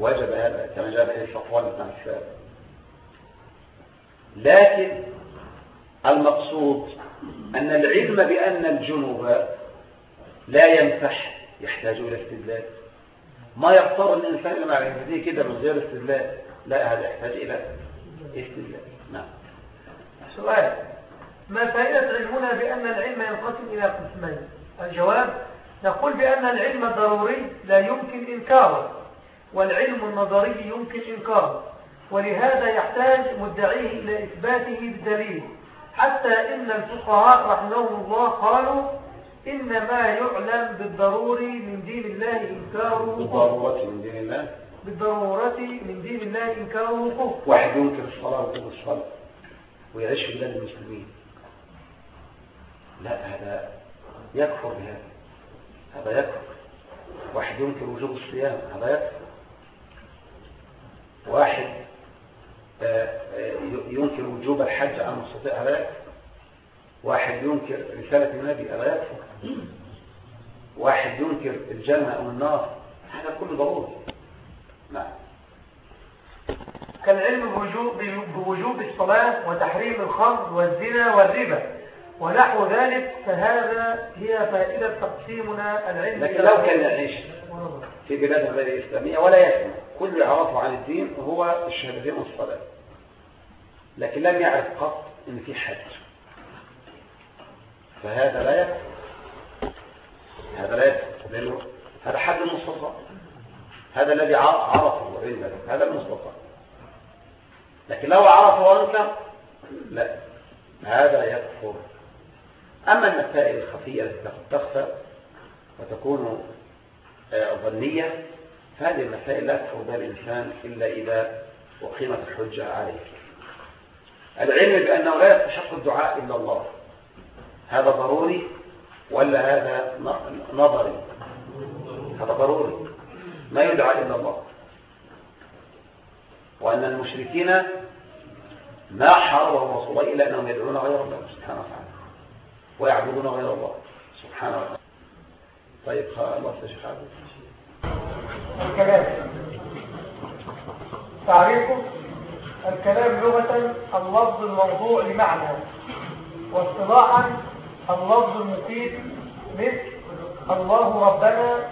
S1: وجب هذا كما جاء به صفوان بن عفان. لكن المقصود أن العلم بأن الجنوب لا يمسح يحتاج إلى استدلال. ما يضطر الإنسان لما يهديه كده من غير استدلال لا هذا يحتاج إلى استدلال. نعم.
S2: سؤال ما فائدة علمنا بأن العلم ينقسم إلى قسمين. الجواب نقول بأن العلم الضروري لا يمكن إنكاره والعلم النظري يمكن إنكاره ولهذا يحتاج مدعيه إلى إثباته بالدليل حتى إن الفقهاء رحمهم الله قالوا إن ما يعلم بالضروري من دين الله إنكاره
S1: بالضرورة من دين الله؟
S2: بالضرورة من دين الله إنكاره كفر
S1: واحد ينكر الصلاة ويقول الصلاة ويعيش في بلاد المسلمين. لا هذا يكفر بهذا هذا يكفر. واحد ينكر وجوب الصيام هذا يكفر. واحد آه، آه، ينكر وجوب الحج عن المستطيع هذا يكفر. واحد ينكر رسالة النبي هذا يكفر. واحد ينكر الجنة أو النار هذا كله ضروري. نعم.
S2: كالعلم بوجوب, بوجوب الصلاة وتحريم الخمر والزنا والربا. ونحو ذلك فهذا هي فائدة تقسيمنا العلم
S1: لكن لو كان يعيش في بلاد غير إسلامية ولا يسمع. كل اللي عرفه عن الدين هو الشهادتين والصلاة لكن لم يعرف قط إن في حج فهذا لا يكفي. هذا لا يكفي. لأنه هذا حد المستطاع هذا الذي عرفه علم هذا المستطاع لكن لو عرفه وانكر لا. هذا يكفر. أما المسائل الخفية التي تخفى وتكون آه، ظنية فهذه المسائل لا بها الإنسان إلا إذا أقيمت الحجة عليه. العلم بأنه لا يستحق الدعاء إلا الله. هذا ضروري ولا هذا نظري؟ هذا ضروري. ما يدعى إلا الله. وأن المشركين ما حاربوا رسول الله إلا أنهم يدعون غير الله سبحانه وتعالى. ويعبدون غير الله. سبحانه وتعالى طيب خلاص يا شيخ عبد.
S2: الكلام. تعريفه؟ الكلام لغة اللفظ الموضوع لمعنى. واصطلاحا اللفظ المفيد مثل الله ربنا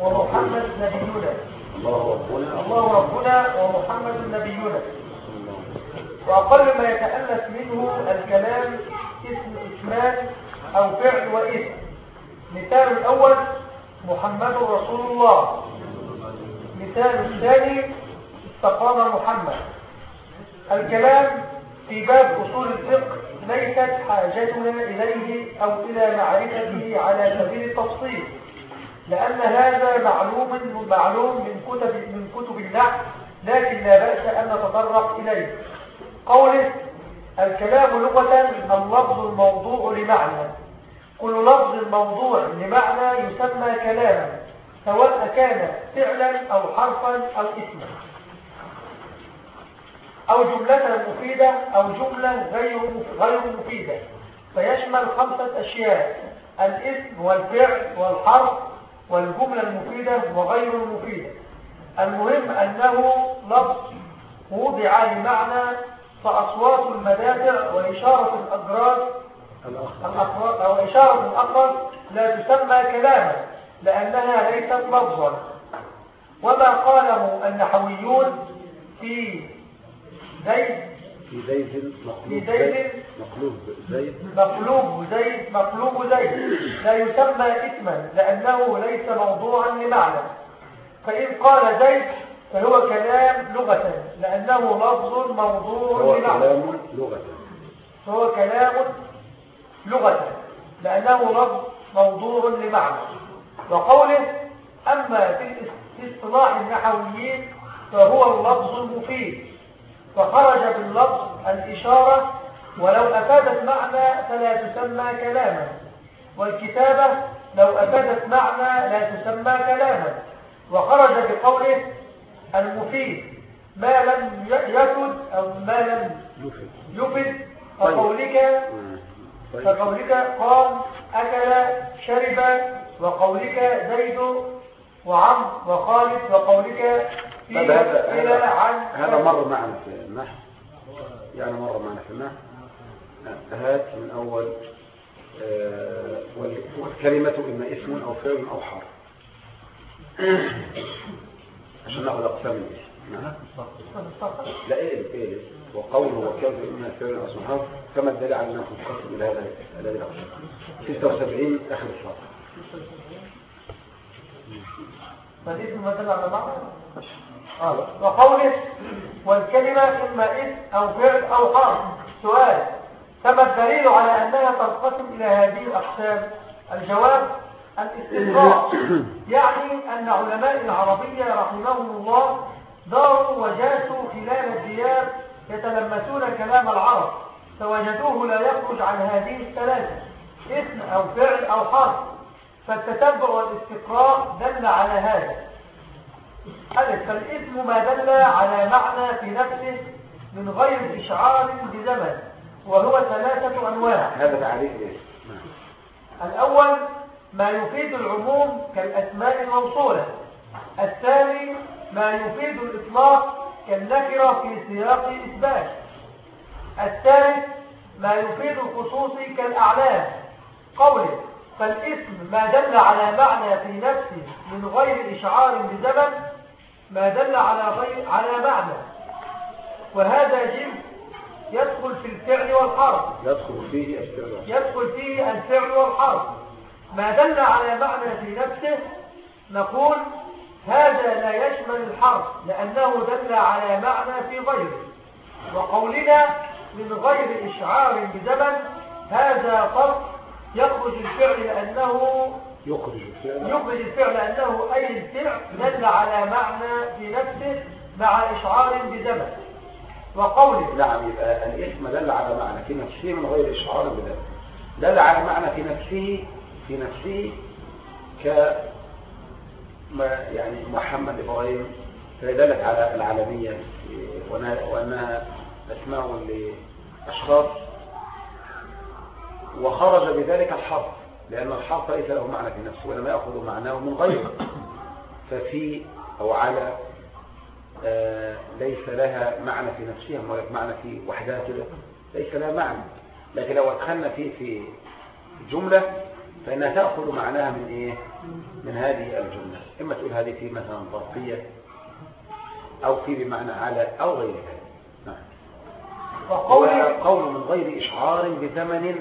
S2: ومحمد نبينا.
S1: الله ربنا.
S2: الله ربنا ومحمد نبينا. وأقل ما يتألف منه الكلام اسم اسمان أو فعل واسم. مثال الأول محمد رسول الله. مثال الثاني استقام محمد. الكلام في باب أصول الفقه ليست حاجتنا إليه أو إلى معرفته على سبيل التفصيل لأن هذا معلوم معلوم من كتب من كتب النحو لكن لا بأس أن نتطرق إليه. قوله الكلام لغة اللفظ الموضوع لمعنى. كل لفظ موضوع لمعنى يسمى كلاما سواء كان فعلا أو حرفا أو اسما. أو جملة مفيدة أو جملة غير مفيدة. فيشمل خمسة أشياء الاسم والفعل والحرف والجملة المفيدة وغير المفيدة. المهم أنه لفظ وضع لمعنى فأصوات المدافع وإشارة الأجراس الأخراج أو إشارة الأخر لا تسمى كلاما لأنها ليست لفظا. وما قاله النحويون في زيد
S1: في زيد مقلوب.
S2: زيد
S1: مقلوب زيد.
S2: مقلوب زيد مقلوب زيد. لا يسمى اسما لأنه ليس موضوعا لمعنى. فإن قال زيد فهو كلام لغة لأنه لفظ موضوع لمعنى
S1: كلام لغة.
S2: فهو كلام لغة لأنه لفظ موضوع لمعنى. وقوله أما في اصطلاح النحويين فهو اللفظ المفيد. فخرج باللفظ الإشارة ولو أفادت معنى فلا تسمى كلاما. والكتابة لو أفادت معنى لا تسمى كلاما. وخرج بقوله المفيد ما لم يفد أو ما لم يفد
S1: طيب.
S2: كقولك
S1: آه. طيب.
S2: كقولك قام أكل شرب وقولك زيد وعم وخالد وقولك
S1: هذا
S2: عن
S1: هذا مر معنا في النحو يعني مر معنا في النحو هات من أول آه، وال- والكلمة إما اسم أو فعل أو حرف عشان ناخذ أقسام الاسم نعم. لا إيه إيه وقوله وكيف إما فعل أو اسم حرف كما الدليل على أنه منقسم إلى هذا الأقسام. 76 آخر الصفحة
S2: فالاسم ما دل على معنى آه. وقوله والكلمة إما اسم أو فعل أو حرف. سؤال كما الدليل على أنها تنقسم إلى هذه الأقسام؟ الجواب الاستقراء يعني أن علماء العربية رحمهم الله داروا وجاسوا خلال الديار يتلمسون كلام العرب. فوجدوه لا يخرج عن هذه الثلاثة. اسم أو فعل أو حرف. فالتتبع والاستقراء دل على هذا. ألف فالاسم ما دل على معنى في نفسه من غير إشعار بزمن وهو ثلاثة أنواع.
S1: هذا تعريف
S2: الأول ما يفيد العموم كالأسماء الموصولة. الثاني ما يفيد الإطلاق كالنكرة في سياق إثبات. الثالث ما يفيد الخصوص كالأعلام. قوله فالاسم ما دل على معنى في نفسه من غير إشعار بزمن ما دل على غير على معنى. وهذا جنس يدخل في الفعل والحرف.
S1: يدخل فيه الفعل
S2: يدخل فيه الفعل والحرف. ما دل على معنى في نفسه نقول هذا لا يشمل الحرف لأنه دل على معنى في غيره. وقولنا من غير إشعار بزمن هذا فرق يخرج الفعل لأنه
S1: يخرج الفعل.
S2: يخرج الفعل لأنه أي الفعل دل على معنى في نفسه مع إشعار بزمن. وقوله
S1: نعم يبقى الاسم دل على معنى في نفسه من غير إشعار بذلك دل على معنى في نفسه في نفسه ك يعني محمد إبراهيم فدلت على العالمية وأنها- أسماء لأشخاص. وخرج بذلك الحرف لأن الحرف ليس له معنى في نفسه ولما يأخذ معناه من غيره. ففي أو على آه، ليس لها معنى في نفسها لك معنى في وحدها كده ليس لها معنى. لكن لو أدخلنا فيه في جملة فإنها تأخذ معناها من إيه؟ من هذه الجملة. إما تقول هذه في مثلا ظرفية أو في بمعنى على أو غير ذلك. نعم. قول من غير إشعار بزمن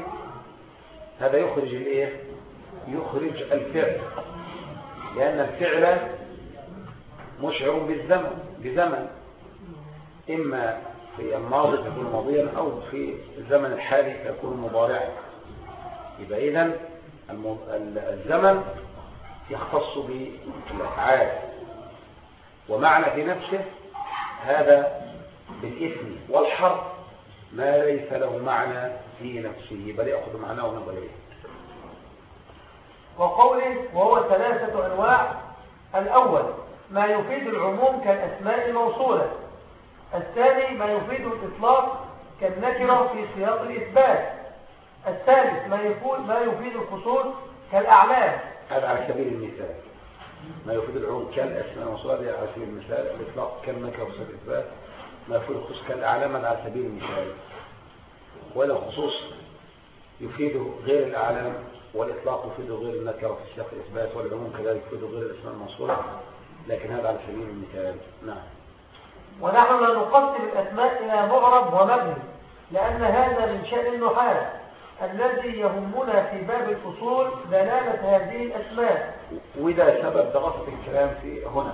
S1: هذا يخرج الإيه؟ يخرج الفعل. لأن الفعل مشعر بالزمن بزمن. إما في الماضي تكون ماضيا أو في الزمن الحالي يكون مضارعا. يبقى ال- الزمن يختص بالأفعال. ومعنى في نفسه هذا بالإثم والحرف. ما ليس له معنى في نفسه بل يأخذ معناه من غيره
S2: وقوله وهو ثلاثة أنواع. الأول ما يفيد العموم كالأسماء الموصولة. الثاني ما يفيد الإطلاق كالنكرة في سياق الإثبات. الثالث ما يفيد ما يفيد الخصوص كالأعلام
S1: هذا على سبيل المثال. ما يفيد العموم الموصولة هذا على سبيل المثال. الإطلاق كالنكرة في سياق الإثبات. ما يفيد الخصوص كالأعلام هذا على سبيل المثال. ولا الخصوص يفيد غير الأعلام والإطلاق يفيد غير النكرة في سياق الإثبات والعموم كذلك يفيد غير الأسماء الموصولة لكن هذا على سبيل المثال. نعم.
S2: ونحن لا نقسم الأسماء إلى معرب ومبني لأن هذا من شأن النحاة. الذي يهمنا في باب الأصول دلالة هذه الأسماء.
S1: وده سبب دراسة الكلام في هنا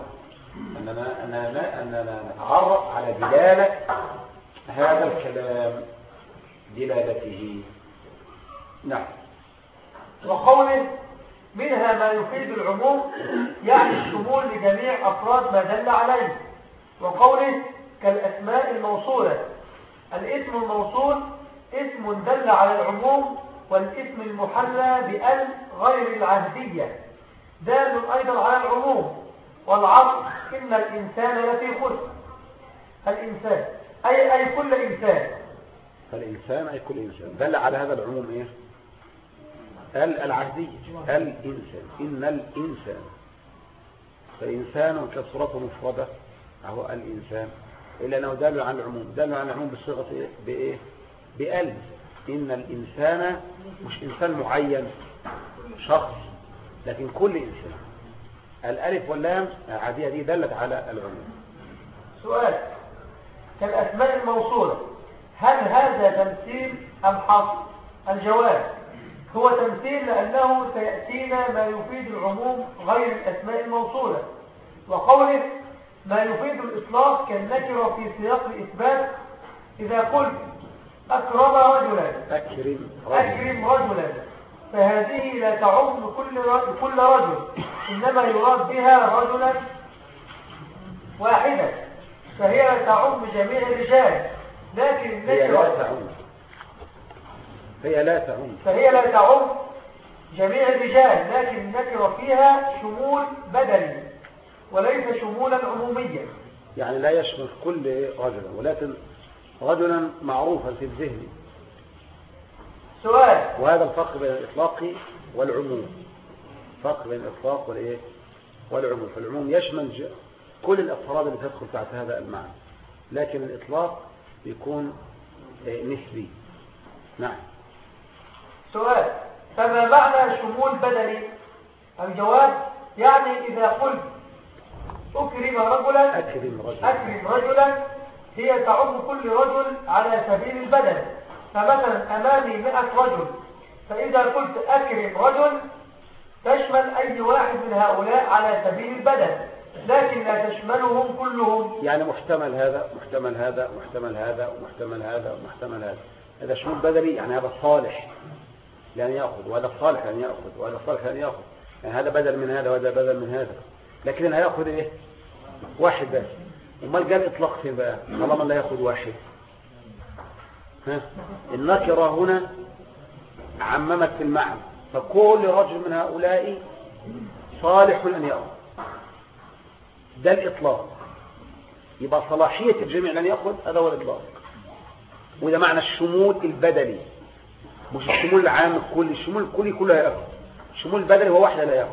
S1: أننا, أننا, أننا نتعرف على دلالة هذا الكلام دلالته. نعم.
S2: وقوله منها ما يفيد العموم يعني الشمول لجميع أفراد ما دل عليه. وقوله كالأسماء الموصولة الاسم الموصول اسم دل على العموم والاسم المحلى بأل غير العهدية. دال أيضا على العموم والعصر إن الإنسان لفي خسر. الإنسان أي, أي كل إنسان.
S1: الإنسان أي كل إنسان. دل على هذا العموم إيه؟ ال العهدية. الإنسان إن الإنسان. فإنسان كصورته مفردة هو الإنسان. إلا أنه دل على العموم. دل على العموم بالصيغة إيه؟ بإيه؟ بأل إن الإنسان مش إنسان معين شخص لكن كل إنسان. الألف واللام العادية دي دلت على العموم
S2: سؤال. كالأسماء الموصولة. هل هذا تمثيل أم حصر الجواب. هو تمثيل لأنه سيأتينا ما يفيد العموم غير الأسماء الموصولة. وقوله ما يفيد الإطلاق كالنكرة في سياق الإثبات إذا قلت أكرم رجلا.
S1: أكرم
S2: رجلا, أكرم رجلا. فهذه لا تعم كل كل رجل. إنما يراد بها رجلا واحدا. فهي لا تعم جميع الرجال. لكن
S1: هي لا تعم. هي لا تعم.
S2: فهي لا تعم جميع الرجال. لكن النكرة فيها شمول بدني. وليس شمولا عموميا.
S1: يعني لا يشمل كل رجل. ولكن رجلا معروفا في الذهن.
S2: سؤال.
S1: وهذا الفرق بين الإطلاق والعموم. فرق بين الإطلاق والإيه؟ والعموم. فالعموم يشمل كل الأفراد اللي تدخل تحت هذا المعنى. لكن الإطلاق يكون نسبي نعم.
S2: سؤال. فما معنى شمول بدني؟ الجواب يعني إذا قلت أكرم رجلا
S1: أكرم رجلا.
S2: أكرم رجلا هي تعم كل رجل على سبيل البدن فمثلا أمامي مئة رجل. فإذا قلت أكرم رجل تشمل أي واحد من هؤلاء على سبيل البدن لكن لا تشملهم كلهم.
S1: يعني محتمل هذا محتمل هذا محتمل هذا ومحتمل هذا ومحتمل هذا. هذا شمول بدني يعني هذا صالح لأن يأخذ وهذا صالح لأن يأخذ وهذا صالح لأن يأخذ. يعني هذا بدل من هذا وهذا بدل من هذا. لكن هيأخذ إيه؟ واحد بس. امال قال إطلاق فين بقى؟ طالما لا يأخذ واحد. ها؟ النكرة هنا عممت في المعنى. فكل رجل من هؤلاء صالح أن يأخذ. ده الإطلاق. يبقى صلاحية الجميع لن يأخذ هذا هو الإطلاق. وده معنى الشمول البدني. مش الشمول العام الكلي. الشمول الكلي كله ياخذ الشمول البدني هو واحد لا يأخذ.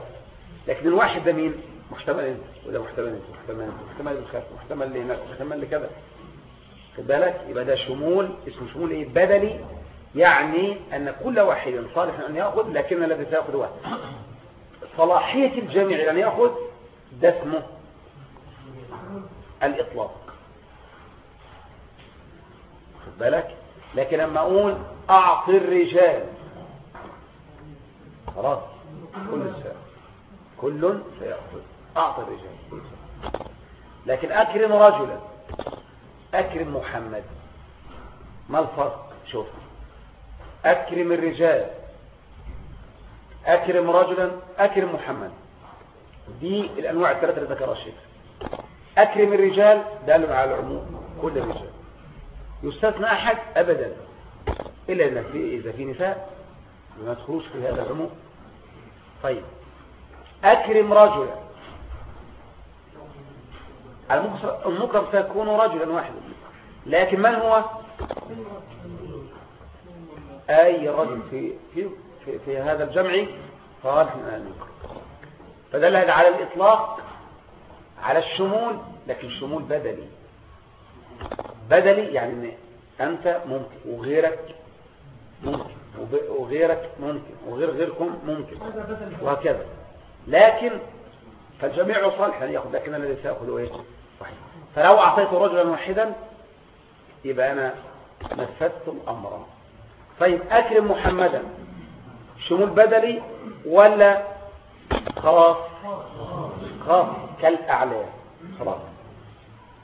S1: لكن الواحد ده مين؟ محتمل انت وده محتمل انت محتمل انت محتمل للخلف محتمل لهناك محتمل لكذا. خد بالك؟ يبقى ده شمول اسمه شمول إيه؟ بدلي يعني أن كل واحد صالح أن يأخذ لكن الذي سيأخذ واحد. صلاحية الجميع لأن يأخذ ده اسمه الإطلاق. خد بالك؟ لكن لما أقول أعطي الرجال خلاص كل سيأخذ. كل سيأخذ. أعطى الرجال. لكن أكرم رجلا. أكرم محمد. ما الفرق؟ شوف. أكرم الرجال. أكرم رجلا. أكرم محمد. دي الأنواع الثلاثة اللي ذكرها الشيخ. أكرم الرجال دال على العموم. كل الرجال. يستثنى أحد أبدا. إلا إذا في, إذا في نساء ما تخرج في هذا العموم. طيب. أكرم رجلا. المكرم سيكون رجلا واحدا. لكن من هو؟ أي رجل. في, في, في, في هذا الجمع صالح من المكرم فدل هذا على الإطلاق على الشمول لكن شمول بدلي. بدلي يعني أنت ممكن وغيرك ممكن وغيرك ممكن وغير غيركم ممكن وهكذا. لكن فالجميع صالح يأخذ لكن الذي سيأخذ إيه صحيح. فلو أعطيت رجلا واحدا يبقى أنا نفذت الأمر طيب أكرم محمدا شمول بدلي ولا خلاص؟ خاص كالأعلام خلاص.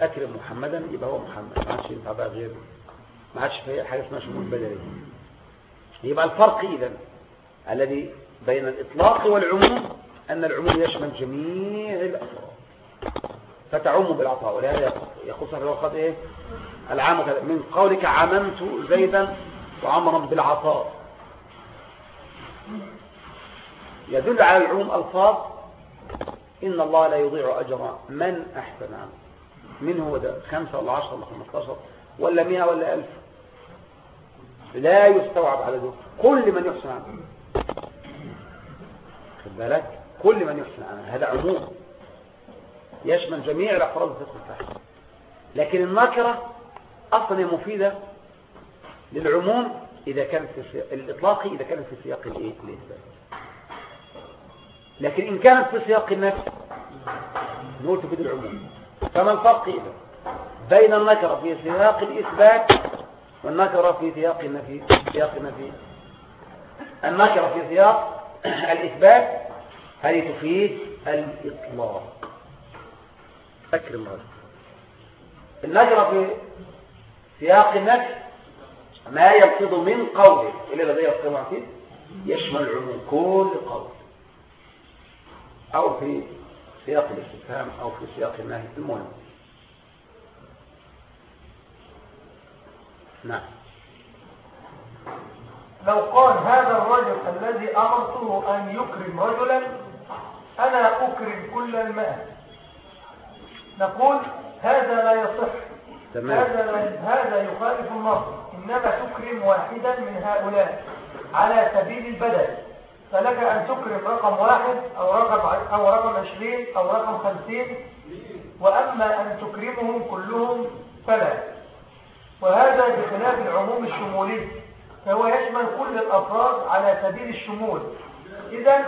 S1: أكرم محمدا يبقى هو محمد. ما عادش ينفع بقى غيره. ما عادش في حاجة اسمها شمول بدلي يبقى الفرق إذا الذي بين الإطلاق والعموم أن العموم يشمل جميع الأفراد. فتعم بالعطاء. ولهذا يخص في الوقت إيه؟ العام من قولك عممت زيدا وعمرا بالعطاء. يدل على العموم ألفاظ إن الله لا يضيع أجر من أحسن عمل. من هو ده؟ خمسة ولا عشرة ولا خمستاشر ولا مئة ولا ألف. لا يستوعب على ذلك. كل من يحسن عمل خد بالك؟ كل من يحسن عمل هذا عموم. يشمل جميع الأفراد في الفحش لكن النكرة أصلا مفيدة للعموم إذا كانت في سياق الإطلاقي إذا كانت في سياق الإيه؟ الإثبات. لكن إن كانت في سياق النفس نقول تفيد العموم. فما الفرق إذا؟ بين النكرة في سياق الإثبات والنكرة في سياق النفي سياق النفي. النكرة في سياق الإثبات هل تفيد الإطلاق. أكرم هذا النكرة في سياق النفي ما يلفظ من قوله إلى الذي يلفظ فيه؟ يشمل العموم كل قول. أو في سياق الاستفهام أو في سياق النهي. المهم. نعم.
S2: لو قال هذا الرجل الذي أمرته أن يكرم رجلا أنا أكرم كل الماء نقول هذا لا يصح.
S1: تمام.
S2: هذا هذا يخالف النص. إنما تكرم واحدا من هؤلاء على سبيل البدل. فلك أن تكرم رقم واحد أو رقم أو رقم عشرين أو رقم خمسين. وأما أن تكرمهم كلهم فلا. وهذا بخلاف العموم الشمولي. فهو يشمل كل الأفراد على سبيل الشمول. إذا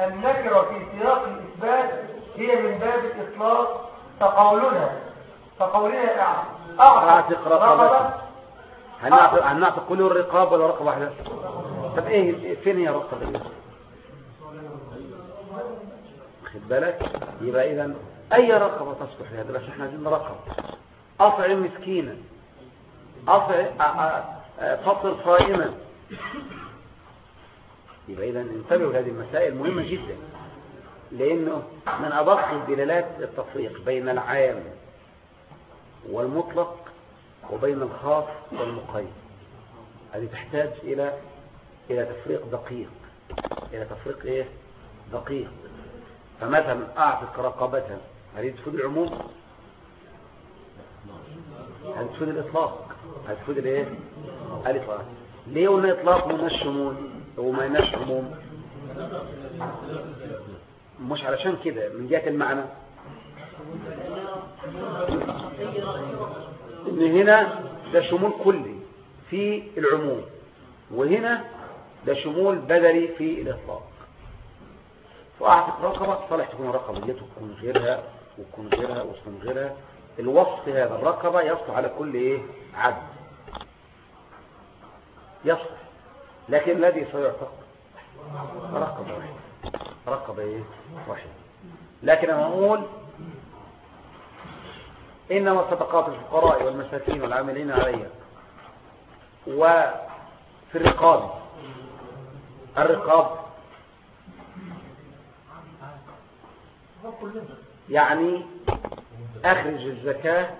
S2: النكرة في سياق الإثبات هي من باب الإطلاق فقولنا فقولنا
S1: أعتق رقبة هنعتق كل الرقاب ولا رقبة واحدة طب إيه فين هي الرقبة خد بالك؟ يبقى اذا أي رقبة تصلح لهذا بس إحنا عايزين رقبة اطعم مسكينا. فطر صائما. يبقى اذا انتبهوا لهذه المسائل مهمة جدا. لأنه من ادق دلالات التفريق بين العام والمطلق وبين الخاص والمقيد. هذه تحتاج إلى إلى تفريق دقيق. إلى تفريق إيه؟ دقيق. فمثلا اعتق رقبتها هل تفيد العموم؟ هل تفيد الإطلاق؟ هل تفيد الايه الإطلاق. ليه قلنا إطلاق وما الشمول وما عموم؟ مش علشان كده من جهة المعنى. إن هنا ده شمول كلي في العموم وهنا ده شمول بدلي في الإطلاق. فاعتق رقبة صالح تكون رقبة دي تكون غيرها وتكون غيرها وتكون غيرها. الوصف هذا الرقبة يصلح على كل إيه؟ عبد يصلح. لكن الذي سيعتق؟ رقبة واحدة. رقبة إيه؟ لكن أنا أقول إنما صدقات الفقراء والمساكين والعاملين عليها وفي الرقاب. الرقاب. يعني أخرج الزكاة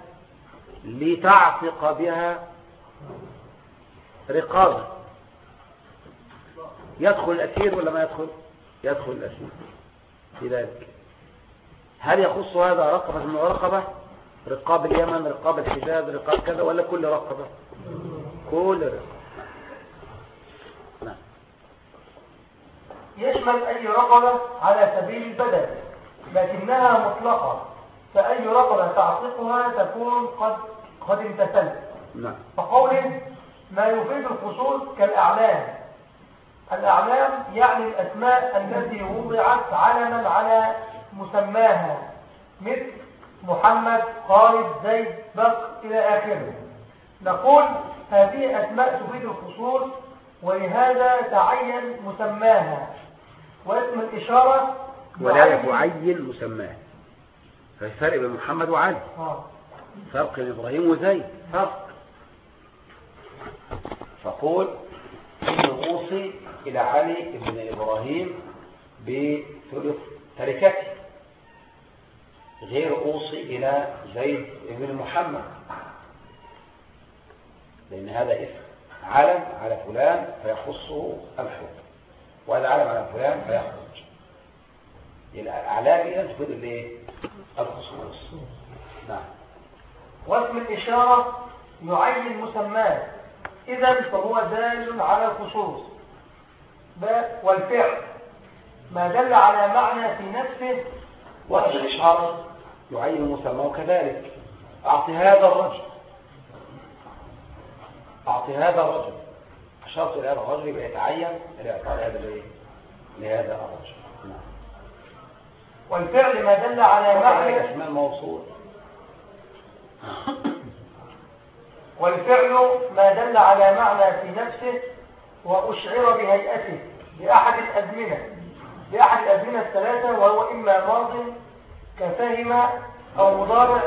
S1: لتعتق بها رقابة. يدخل الأسير ولا ما يدخل؟ يدخل الأسير في ذلك. هل يخص هذا رقبة من رقبة؟ رقاب اليمن رقاب الحجاز رقاب كذا ولا كل رقبة؟ كل رقبة. نعم.
S2: يشمل أي رقبة على سبيل البدل لكنها مطلقة فأي رقبة تعتقها تكون قد قد امتثلت.
S1: نعم.
S2: فقوله ما يفيد الخصوص كالأعلام الأعلام يعني الأسماء التي وضعت علما على مسماها مثل محمد خالد زيد بكر إلى آخره. نقول هذه أسماء تفيد الخصوص ولهذا تعين مسماها. واسم الإشارة
S1: ولا
S2: يعين-
S1: مسماه فالفرق بين محمد وعلي.
S2: آه.
S1: فرق بين إبراهيم وزيد. فرق. فقول إن أوصي إلى علي بن إبراهيم بثلث تركته. غير أوصي إلى زيد بن محمد. لأن هذا اسم علم على فلان فيخصه الحكم. وهذا علم على فلان فيخرج. الأعلام إذا تفيد الايه؟ الخصوص. نعم.
S2: واسم الإشارة يعين مسماه. إذا فهو دال على الخصوص. والفعل. ما دل على معنى في نفسه
S1: وقت الإشارة يعين مسماه كذلك. أعطي هذا الرجل. أعطي هذا الرجل. أشرت إلى هذا الرجل يبقى يتعين إلى إعطاء هذا الإيه؟ لهذا الرجل. نعم.
S2: والفعل ما دل على معنى
S1: اسماء الموصول.
S2: والفعل ما دل على معنى في نفسه وأشعر بهيئته بأحد الأزمنة بأحد الأزمنة الثلاثة وهو إما ماض كفهم أو مضارع.